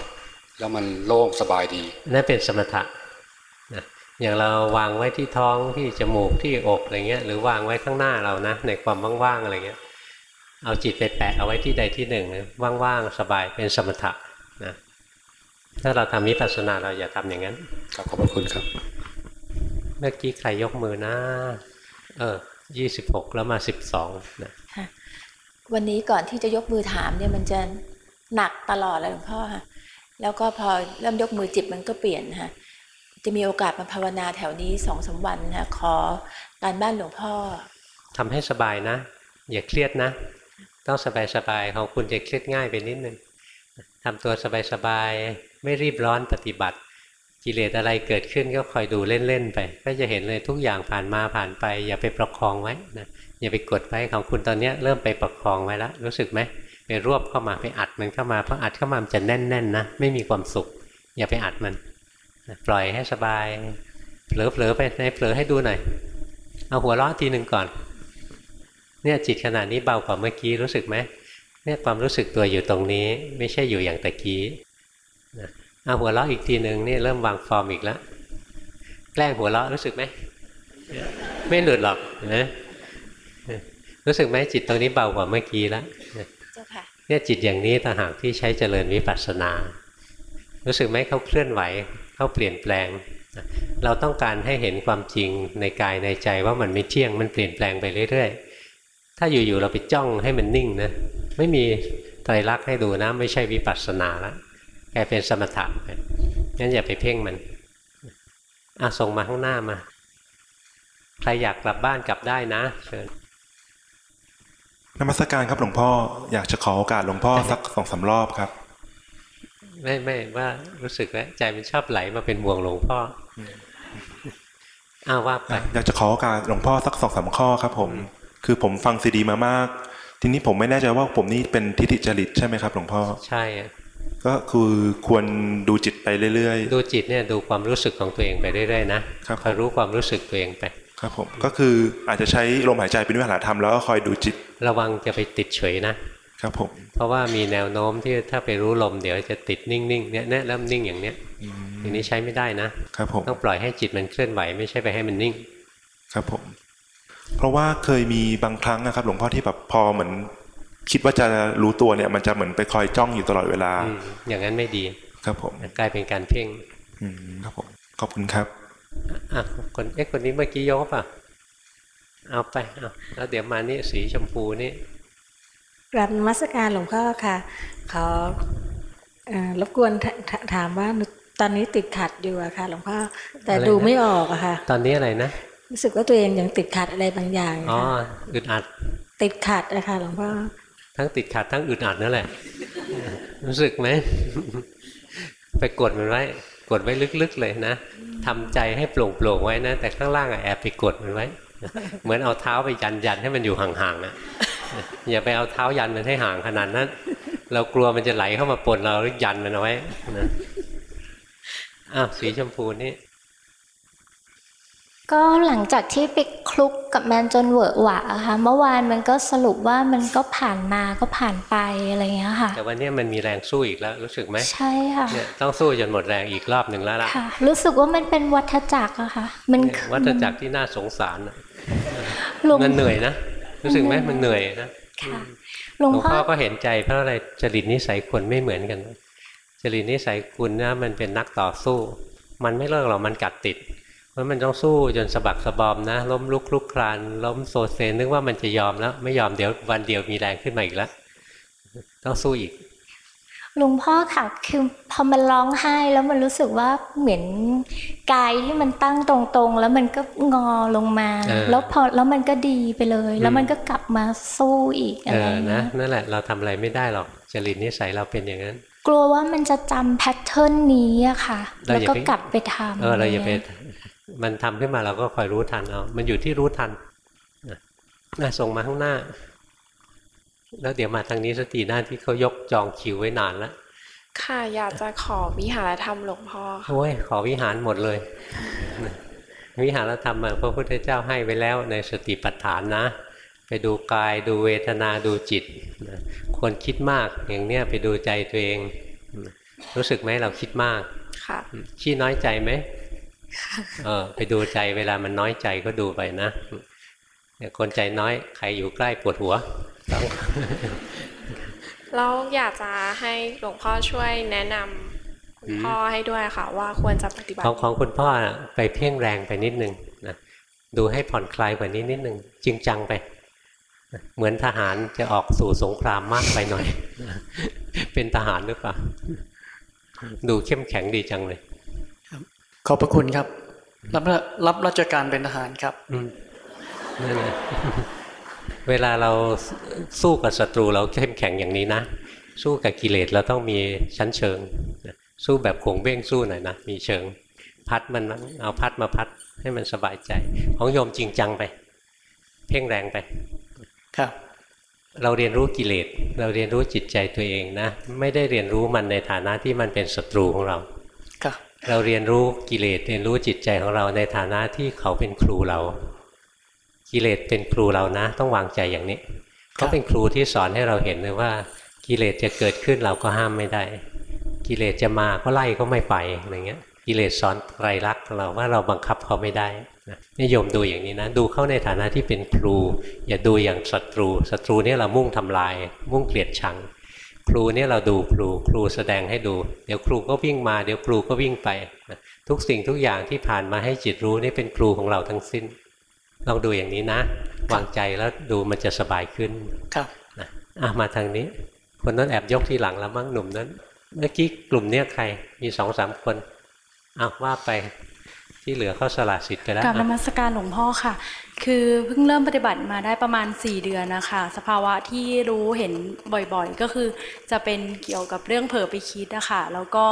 แล้วมันโล่งสบายดีนั่นเป็นสมถะอย่างเราวางไว้ที่ท้องที่จมูกที่อกอะไรเงี้ยหรือวางไว้ข้างหน้าเรานะในความว่างๆอะไรเงี้ย เอาจิตไปแปะเอาไว้ที่ใดที่หนึ่งว่างๆสบายเป็นสมถะนะถ้าเราทำวิปัสสนาเราอย่าทำอย่างนั้นครับขอบพระคุณครับ เมื่อกี้ใครยกมือนะเออยี่สิบหกแล้วมาสิบสองนะวันนี้ก่อนที่จะยกมือถามเนี่ยมันจะหนักตลอดเลยหลวงพ่อค่ะ แล้วก็พอเริ่มยกมือจิตมันก็เปลี่ยนค่ะจะมีโอกาสมาภาวนาแถวนี้สองสาวันค่ะขอการบ้านหลวงพ่อทำให้สบายนะ อย่าเครียดนะ ต้องสบายสบายของคุณจะเครียดง่ายไปนิดนึงทำตัวสบายสบายไม่รีบร้อนปฏิบัติ กิเลสอะไรเกิดขึ้นก็คอยดูเล่นๆไป ก็จะเห็นเลยทุกอย่างผ่านมาผ่านไป อย่าไปประคองไว้นะอย่าไปกดไว้ของคุณตอนนี้เริ่มไปประคองไว้แล้วรู้สึกไหม ไปรวบเข้ามาไปอัดมันเข้ามาเพราะอัดเข้ามามันจะแน่นๆนะไม่มีความสุข อย่าไปอัดมัน ปล่อยให้สบายเผลอๆไปในเผลอให้ดูหน่อยเอาหัวเราะทีหนึ่งก่อน เนี่ยจิตขนาดนี้เบากว่าเมื่อกี้รู้สึกไหมเนี่ยความรู้สึกตัวอยู่ตรงนี้ ไม่ใช่อยู่อย่างตะกี้เอาหัวเราะอีกทีหนึ่งนี่เริ่มวางฟอร์มอีกแล้วแกล้งหัวเราะรู้สึกไหมไม่หลุดหรอกนะรู้สึกไหมจิตตรงนี้เบากว่าเมื่อกี้แล้ว เนี่ยจิตอย่างนี้ต่างหากที่ใช้เจริญวิปัสสนา รู้สึกไหมเขาเคลื่อนไหวเขาเปลี่ยนแปลง เราต้องการให้เห็นความจริงในกายในใจว่ามันไม่เที่ยงมันเปลี่ยนแปลงไปเรื่อยๆ ถ้าอยู่ๆเราไปจ้องให้มันนิ่งนะไม่มีไตรลักษณ์ให้ดูนะไม่ใช่วิปัสสนาแล้วกลายเป็นสมถะไปงั้นอย่าไปเพ่งมันอะส่งมาข้างหน้ามา ใครอยากกลับบ้านกลับได้นะเชิญ นมัสการครับหลวงพ่ออยากจะขอโอกาสหลวงพ่อสักสองสารอบครับ ไม่ไม่ว่ารู้สึกแล้วใจมันชอบไหลมาเป็นห่วงหลวงพ่ออ้าวว่าไปอยากจะขอโอกาสหลวงพ่อสักสองสามข้อครับ ผม คือผมฟังซีดีมามาก ทีนี้ผมไม่แน่ใจว่าผมนี่เป็นทิฏฐิจริตใช่ไหมครับหลวงพ่อใช่ก็คือควรดูจิตไปเรื่อยๆ ดูจิตเนี่ยดูความรู้สึกของตัวเองไปเรื่อยๆนะคอยรู้ความรู้สึกตัวเองไป ครับผมก็คืออาจจะใช้ลมหายใจเป็นวิหารธรรมแล้วก็คอยดูจิต ระวังจะไปติดเฉยนะครับผมเพราะว่ามีแนวโน้มที่ถ้าไปรู้ลมเดี๋ยวจะติดนิ่งๆเนี่ยเนี่ยเริ่มนิ่งอย่างเนี้ยอย่างนี้ใช้ไม่ได้นะครับผมต้องปล่อยให้จิตมันเคลื่อนไหวไม่ใช่ไปให้มันนิ่ง ครับผม เพราะว่าเคยมีบางครั้งนะครับ หลวงพ่อที่แบบพอเหมือน คิดว่าจะรู้ตัวเนี่ย มันจะเหมือนไปคอยจ้องอยู่ตลอดเวลา อย่างนั้นไม่ดี ครับผมกลายเป็นการเพ่งครับผมขอบคุณครับ อะคนเอ๊ะคนนี้เมื่อกี้ยกป่ะ เอาไปเอาแล้วเดี๋ยวมานี่สีชมพูนี่กราบมัสการหลวงพ่อค่ะขอรบกวนถามว่าตอนนี้ติดขัดอยู่อะค่ะ หลวงพ่อแต่ดูไม่ออกอะค่ะ ตอนนี้อะไรนะรู้สึกว่าตัวเองยังติดขัดอะไรบางอย่างอ๋ออึดอัด ติดขัดอะค่ะหลวงพ่อทั้งติดขัดทั้งอึดอัดนั่นแหละ รู้สึกไหมไปกดมันไว้ กดไว้ลึกๆเลยนะทำใจให้โปร่งๆไว้นะ แต่ข้างล่างแอบไปกดมันไว้ เหมือนเอาเท้าไปยันยันให้มันอยู่ห่างๆนะอย่าไปเอาเท้ายันมันให้ห่างขนาดนั้น เรากลัวมันจะไหลเข้ามาปนเราหรือยันมันเอาไว้นะอ้าวสีชมพูนี่ ก็หลังจากที่ไปคลุกกับแมนจนเวอะหวะค่ะเมื่อวานมันก็สรุปว่ามันก็ผ่านมาก็ผ่านไปอะไรเงี้ยค่ะ แต่วันนี้มันมีแรงสู้อีกแล้วรู้สึกไหมใช่ค่ะเนี่ยต้องสู้จนหมดแรงอีกรอบหนึ่งแล้วล่ะรู้สึกว่ามันเป็นวัฏจักรอะค่ะ มันวัฏจักรที่น่าสงสารมันเหนื่อยนะรู้สึกไหมมันเหนื่อยนะหลวงพ่อก็เห็นใจเพราะอะไรจริตนิสัยคนไม่เหมือนกันจริตนิสัยคุณนะมันเป็นนักต่อสู้ มันไม่เลิกหรอกมันกัดติด เพราะมันต้องสู้จนสะบักสะบอมนะ ล้มลุกลุกคลาน ล้มโซเซนนึกว่ามันจะยอมแล้ว ไม่ยอมเดี๋ยววันเดียวมีแรงขึ้นมาอีกแล้วต้องสู้อีกหลวงพ่อค่ะ คือพอมันร้องไห้แล้วมันรู้สึกว่าเหมือนกายที่มันตั้งตรงๆ แล้วมันก็งอลงมา แล้วพอแล้วมันก็ดีไปเลย แล้วมันก็กลับมาสู้อีกอะไรนะนั่นแหละเราทำอะไรไม่ได้หรอกจริตนิสัยเราเป็นอย่างนั้น กลัวว่ามันจะจำแพทเทิร์นนี้อะค่ะ แล้วก็กลับไปทำเออเราอย่าไป มันทำขึ้นมาเราก็คอยรู้ทันเอามันอยู่ที่รู้ทันนะส่งมาข้างหน้า แล้วเดี๋ยวมาทางนี้สติหน้าที่เขายกจองคิวไว้นานแล้วค่ะอยากจะขอวิหารธรรมหลวงพ่อโอ้ยขอวิหารหมดเลย วิหารธรรมพระพุทธเจ้าให้ไว้แล้วในสติปัฏฐานนะ ไปดูกายดูเวทนาดูจิตควรคิดมากอย่างเนี้ยไปดูใจตัวเอง รู้สึกไหมเราคิดมากค่ะขี้น้อยใจไหม เออไปดูใจเวลามันน้อยใจก็ดูไปนะคนใจน้อยใครอยู่ใกล้ปวดหัวต้องแล้วอยากจะให้หลวงพ่อช่วยแนะนำคุณพ่อให้ด้วยค่ะ ว่าควรจะปฏิบัติของของคุณพ่อไปเพ่งแรงไปนิดนึงนะดูให้ผ่อนคลายกว่านี้นิดนึงจริงจังไป เหมือนทหารจะออกสู่สงครามมากไปหน่อย เป็นทหารหรือเปล่าดูเข้มแข็งดีจังเลย ขอบพระคุณครับ รับรับราชการเป็นทหารครับอืมนั่นแหละเวลาเราสู้กับศัตรูเราเข้มแข็งอย่างนี้นะ สู้กับกิเลสเราต้องมีชั้นเชิงนะสู้แบบขงเบ้งสู้หน่อยนะ มีเชิง พัดมันเอาพัดมาพัดให้มันสบายใจ ของโยมจริงจังไป เพ่งแรงไป ครับ เราเรียนรู้กิเลส เราเรียนรู้จิตใจตัวเองนะ ไม่ได้เรียนรู้มันในฐานะที่มันเป็นศัตรูของเราครับ เราเรียนรู้กิเลสเรียนรู้จิตใจของเราในฐานะที่เขาเป็นครูเรา กิเลสเป็นครูเรานะ ต้องวางใจอย่างนี้ เขาเป็นครูที่สอนให้เราเห็นเลยว่า กิเลสจะเกิดขึ้นเราก็ห้ามไม่ได้ กิเลสจะมาก็ไล่ก็ไม่ไปอะไรเงี้ย กิเลสสอนไตรลักษณ์เราว่าเราบังคับเขาไม่ได้นิยมดูอย่างนี้นะ ดูเข้าในฐานะที่เป็นครู อย่าดูอย่างศัตรูศัตรูนี่เรามุ่งทำลาย มุ่งเกลียดชัง ครูเนี่ยเราดูครูครูแสดงให้ดู เดี๋ยวครูก็วิ่งมาเดี๋ยวครูก็วิ่งไปนะทุกสิ่งทุกอย่างที่ผ่านมาให้จิตรู้นี่เป็นครูของเราทั้งสิ้น ลองดูอย่างนี้นะ วางใจแล้วดูมันจะสบายขึ้นครับนะอะมาทางนี้ คนนั้นแอบยกที่หลังแล้วมั้งหนุ่มนั้น เมื่อกี้กลุ่มเนี้ยใครมีสองสามคนอ้าวว่าไป ที่เหลือเขาสละสิทธิ์ไปแล้วกับนอะมัสการหลวงพ่อค่ะ คือเพิ่งเริ่มปฏิบัติมาได้ประมาณ 4 เดือนนะคะ สภาวะที่รู้เห็นบ่อยๆ ก็คือจะเป็นเกี่ยวกับเรื่องเผลอไปคิดนะคะแล้วก็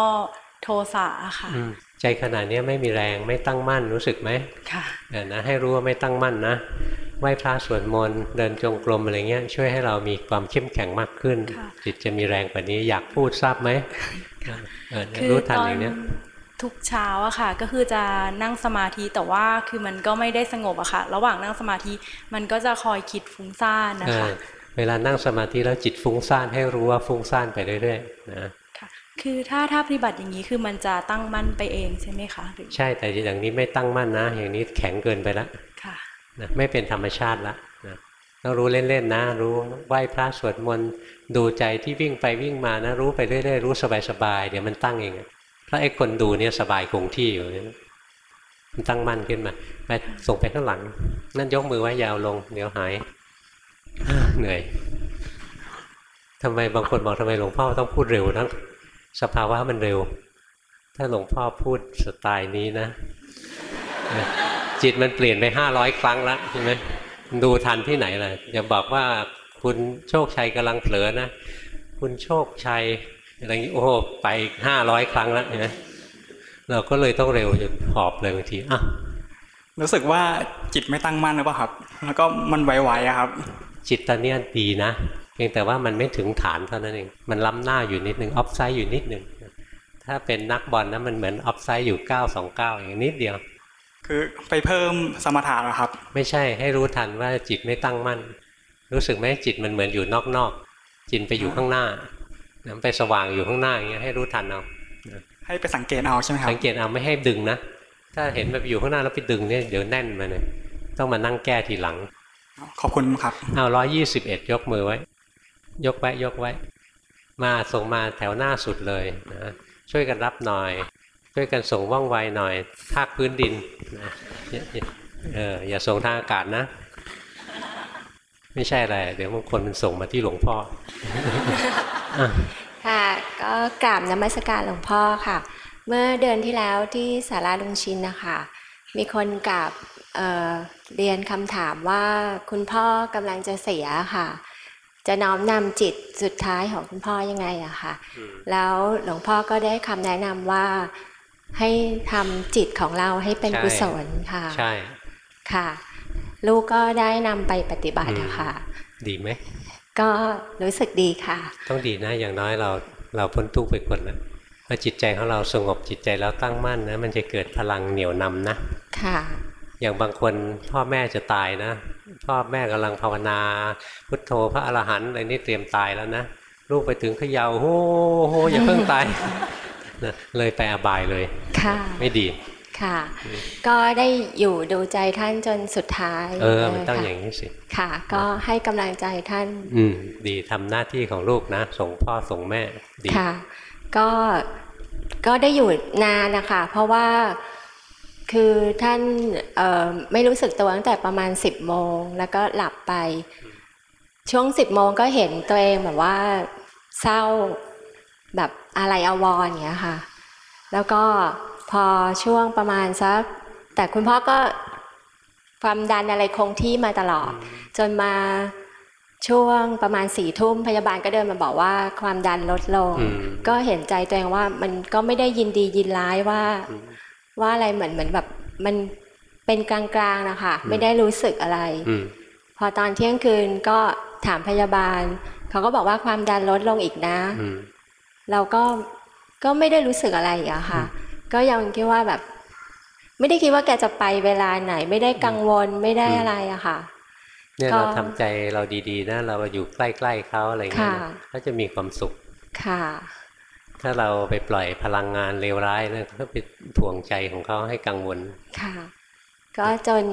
โทสะอะค่ะอืมใจขนาดเนี้ยไม่มีแรงไม่ตั้งมั่นรู้สึกไหมค่ะเดี๋ยวนะให้รู้ว่าไม่ตั้งมั่นนะไหว้พระสวดมนต์เดินจงกรมอะไรเงี้ยช่วยให้เรามีความเข้มแข็งมากขึ้นค่ะจิตจะมีแรงกว่านี้อยากพูดทราบไหมเออคือรู้ทันตออนย่างเนี้ย ทุกเช้าอะค่ะ ก็คือจะนั่งสมาธิแต่ว่าคือมันก็ไม่ได้สงบอะค่ะ ระหว่างนั่งสมาธิมันก็จะคอยคิดฟุ้งซ่านนะเอคะอเวลานั่งสมาธิแล้วจิตฟุ้งซ่านให้รู้ว่าฟุ้งซ่านไปเรื่อยๆนะคือถ้าถ้าปฏิบัติอย่างนี้คือมันจะตั้งมั่นไปเองใช่ไหมคะหรือใช่แต่อย่างนี้ไม่ตั้งมั่นนะ อย่างนี้แข็งเกินไปแล้วค่ะนะไม่เป็นธรรมชาติละนะต้องรู้เล่นๆนะ รู้ไหว้พระสวดมนต์ดูใจที่วิ่งไปวิ่งมานะ รู้ไปเรื่อยๆรู้สบายๆเดี๋ยวมันตั้งเองอะ ถ้าไอ้คนดูเนี่ยสบายคงที่อยู่เนี่ยมันตั้งมั่นขึ้นมาไปส่งไปข้างหลัง นั่นยกมือไว้ยาวลง เดี๋ยวหายเหนื่อยทำไมบางคนบอกทำไมหลวงพ่อต้องพูดเร็วทั้งสภาวะมันเร็ว ถ้าหลวงพ่อพูดสไตล์นี้นะ จิตมันเปลี่ยนไปห้าร้อยครั้งแล้วใช่ไหมดูทันที่ไหนล่ะอย่าบอกว่าคุณโชคชัยกำลังเผลอนะ คุณโชคชัย อะไรอย่างนี้โอ้โหไปห้าร้อยครั้งแล้วเห็นไหมเราก็เลยต้องเร็วจนหอบเลยบางทีอะรู้สึกว่าจิตไม่ตั้งมั่นหรือเปล่าครับ แล้วก็มันไหวๆอะครับ จิตตอนเนี้ยดีนะเพียงแต่ว่ามันไม่ถึงฐานเท่านั้นเองมันล้ำหน้าอยู่นิดนึงออฟไซด์อยู่นิดนึงถ้าเป็นนักบอลนะมันเหมือนออฟไซด์อยู่เก้าสองเก้าอย่างนิดเดียว คือไปเพิ่มสมถะเหรอครับ ไม่ใช่ให้รู้ทันว่าจิตไม่ตั้งมั่น รู้สึกไหมจิตมันเหมือนอยู่นอกๆจิตไปอยู่ข้างหน้านะ ไปสว่างอยู่ข้างหน้าอย่างเงี้ยให้รู้ทันเอานะให้ไปสังเกตเอาใช่ไหมครับสังเกตเอาไม่ให้ดึงนะถ้าเห็นมันไปอยู่ข้างหน้าแล้วไปดึงเนี่ยเดี๋ยวแน่นมาเนี่ยต้องมานั่งแก้ทีหลัง ขอบคุณครับเอาร้อยยี่สิบเอ็ดยกมือไว้ ยกไว้ยกไว้ มาส่งมาแถวหน้าสุดเลยนะช่วยกันรับหน่อย ช่วยกันส่งว่องไวหน่อย ภาคพื้นดินนะอย่าอย่าเอออย่าส่งทางอากาศนะ ไม่ใช่อะไร เดี๋ยวบางคนมันส่งมาที่หลวงพ่ออะค่ะ ก็กราบนมัสการหลวงพ่อค่ะ เมื่อเดือนที่แล้วที่สาราลุงชินนะคะ มีคนกราบเอ่อเรียนคำถามว่าคุณพ่อกำลังจะเสียค่ะ จะน้อมนำจิตสุดท้ายของคุณพ่อยังไงอะค่ะ แล้วหลวงพ่อก็ได้คำแนะนำว่าให้ทำจิตของเราให้เป็นใช่กุศลค่ะ ใช่ ค่ะ ลูกก็ได้นำไปปฏิบัติอะค่ะ ดีไหม ก็รู้สึกดีค่ะ ต้องดีนะอย่างน้อยเราเราพ้นทุกข์ไปคนละพอจิตใจของเราสงบจิตใจแล้วตั้งมั่นนะมันจะเกิดพลังเหนี่ยวนำนะ ค่ะ อย่างบางคนพ่อแม่จะตายนะ พ่อแม่กำลังภาวนา พุทโธพระอรหันต์อะไรนี่เตรียมตายแล้วนะลูกไปถึงเขยา่าโฮโฮอย่าเพิ่งตายนะเลยไปอบายเลย ค่ะ ไม่ดี ค่ะ ก็ได้อยู่ดูใจท่านจนสุดท้าย เออมันต้องค่ะอย่างนี้สิ ค่ะ ก็ให้กำลังใจท่าน อืมดีทำหน้าที่ของลูกนะ ส่งพ่อส่งแม่ดีค่ะ ก็ก็ได้อยู่นานนะคะ เพราะว่าคือท่านเอ่อไม่รู้สึกตัวตั้งแต่ประมาณสิบโมงแล้วก็หลับไป ช่วงสิบโมงก็เห็นตัวเองแบบว่าเศร้าแบบอะไรอาวรณ์อย่างเงี้ยค่ะ แล้วก็ พอช่วงประมาณสักแต่คุณพ่อก็ความดันอะไรคงที่มาตลอด จนมาช่วงประมาณสี่ทุ่มพยาบาลก็เดินมาบอกว่าความดันลดลงอืมก็เห็นใจตัวเองว่ามันก็ไม่ได้ยินดียินร้ายว่า ว่าอะไรเหมือนเหมือนแบบมันเป็นกลางๆนะคะไม่ได้รู้สึกอะไรอืมพอตอนเที่ยงคืนก็ถามพยาบาล เขาก็บอกว่าความดันลดลงอีกนะอืมเราก็ก็ไม่ได้รู้สึกอะไรอย่างเงี้ยค่ะ ก็ยังคิดว่าแบบ ไม่ได้คิดว่าแกจะไปเวลาไหน ไม่ได้กังวลไม่ได้อะไรอะค่ะเนี่ยก็เราทำใจเราดีๆนะเราอยู่ใกล้ๆเขาอะไรเงี้ยค่ะนะเขาจะมีความสุขค่ะ ถ้าเราไปปล่อยพลังงานเลวร้ายนะก็ไปถ่วงใจของเขาให้กังวลค่ะ ก็จน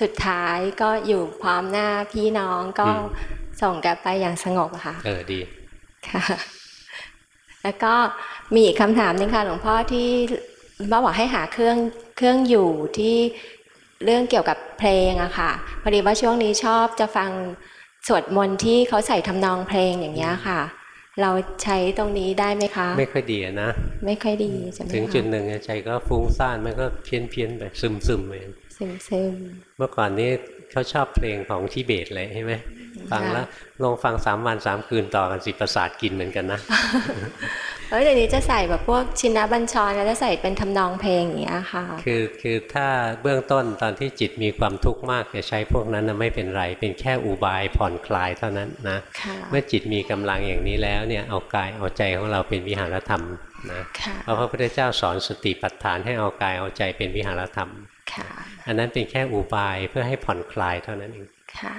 สุดท้ายก็อยู่พร้อมหน้าพี่น้องก็อืมส่งกันไปอย่างสงบอะค่ะ เออดีค่ะ แล้วก็มีอีกคำถามหนึงค่ะหลวงพ่อที่ หลวงพ่อบอกให้หาเครื่องเครื่องอยู่ที่เรื่องเกี่ยวกับเพลงอะค่ะพอดีว่าช่วงนี้ชอบจะฟังสวดมนต์ที่เขาใส่ทำนองเพลงอย่างเงี้ยค่ะ เราใช้ตรงนี้ได้ไหมคะ ไม่ค่อยดีอะนะ ไม่ค่อยดีใช่ไหมถึงคะจุดหนึ่งใจก็ฟุ้งซ่านมันก็เพี้ยนเพียนๆไปซึมซึมๆไปซึมซึมเมื่อก่อนนี้เขาชอบเพลงของทิเบตเลยใช่ไหมฟังแล้วลงฟังสามวันสามคืนต่อกันสิประสาทกินเหมือนกันนะ เอ้ยเดี๋ยวนี้จะใส่แบบพวกชินบัญชรแล้วจะใส่เป็นทำนองเพลงอย่างเงี้ยค่ะ คือคือถ้าเบื้องต้นตอนที่จิตมีความทุกข์มากจะใช้พวกนั้นนะไม่เป็นไร เป็นแค่อุบายผ่อนคลายเท่านั้นนะค่ะเมื่อจิตมีกำลังอย่างนี้แล้วเนี่ยเอากายเอาใจของเราเป็นวิหารธรรมนะค่ะเพราะพระพุทธเจ้าสอนสติปัฏฐานให้เอากายเอาใจเป็นวิหารธรรมค่ะอันนั้นเป็นแค่อุบายเพื่อให้ผ่อนคลายเท่านั้นเองค่ะ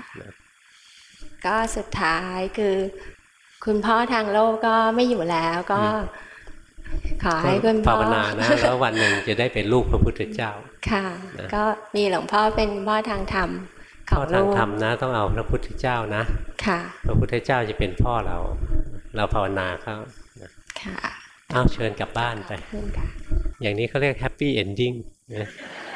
ก็สุดท้ายคือ คุณพ่อทางโลกก็ไม่อยู่แล้วก็ขอให้คุณพ่อภาวนานะแล้ววันหนึ่งจะได้เป็นลูกพระพุทธเจ้า ค่ะนะก็มีหลวงพ่อเป็นพ่อทางธรรมขพ่อองทาลูงกธรรมนะต้องเอาพระพุทธเจ้านะ ค่ะ พระพุทธเจ้าจะเป็นพ่อเรา เราภาวนาเขานะค่ะเอาเชิญกลับบ้านไปขอบคุณค่ะอย่างนี้เขาเรียก happy ending นะค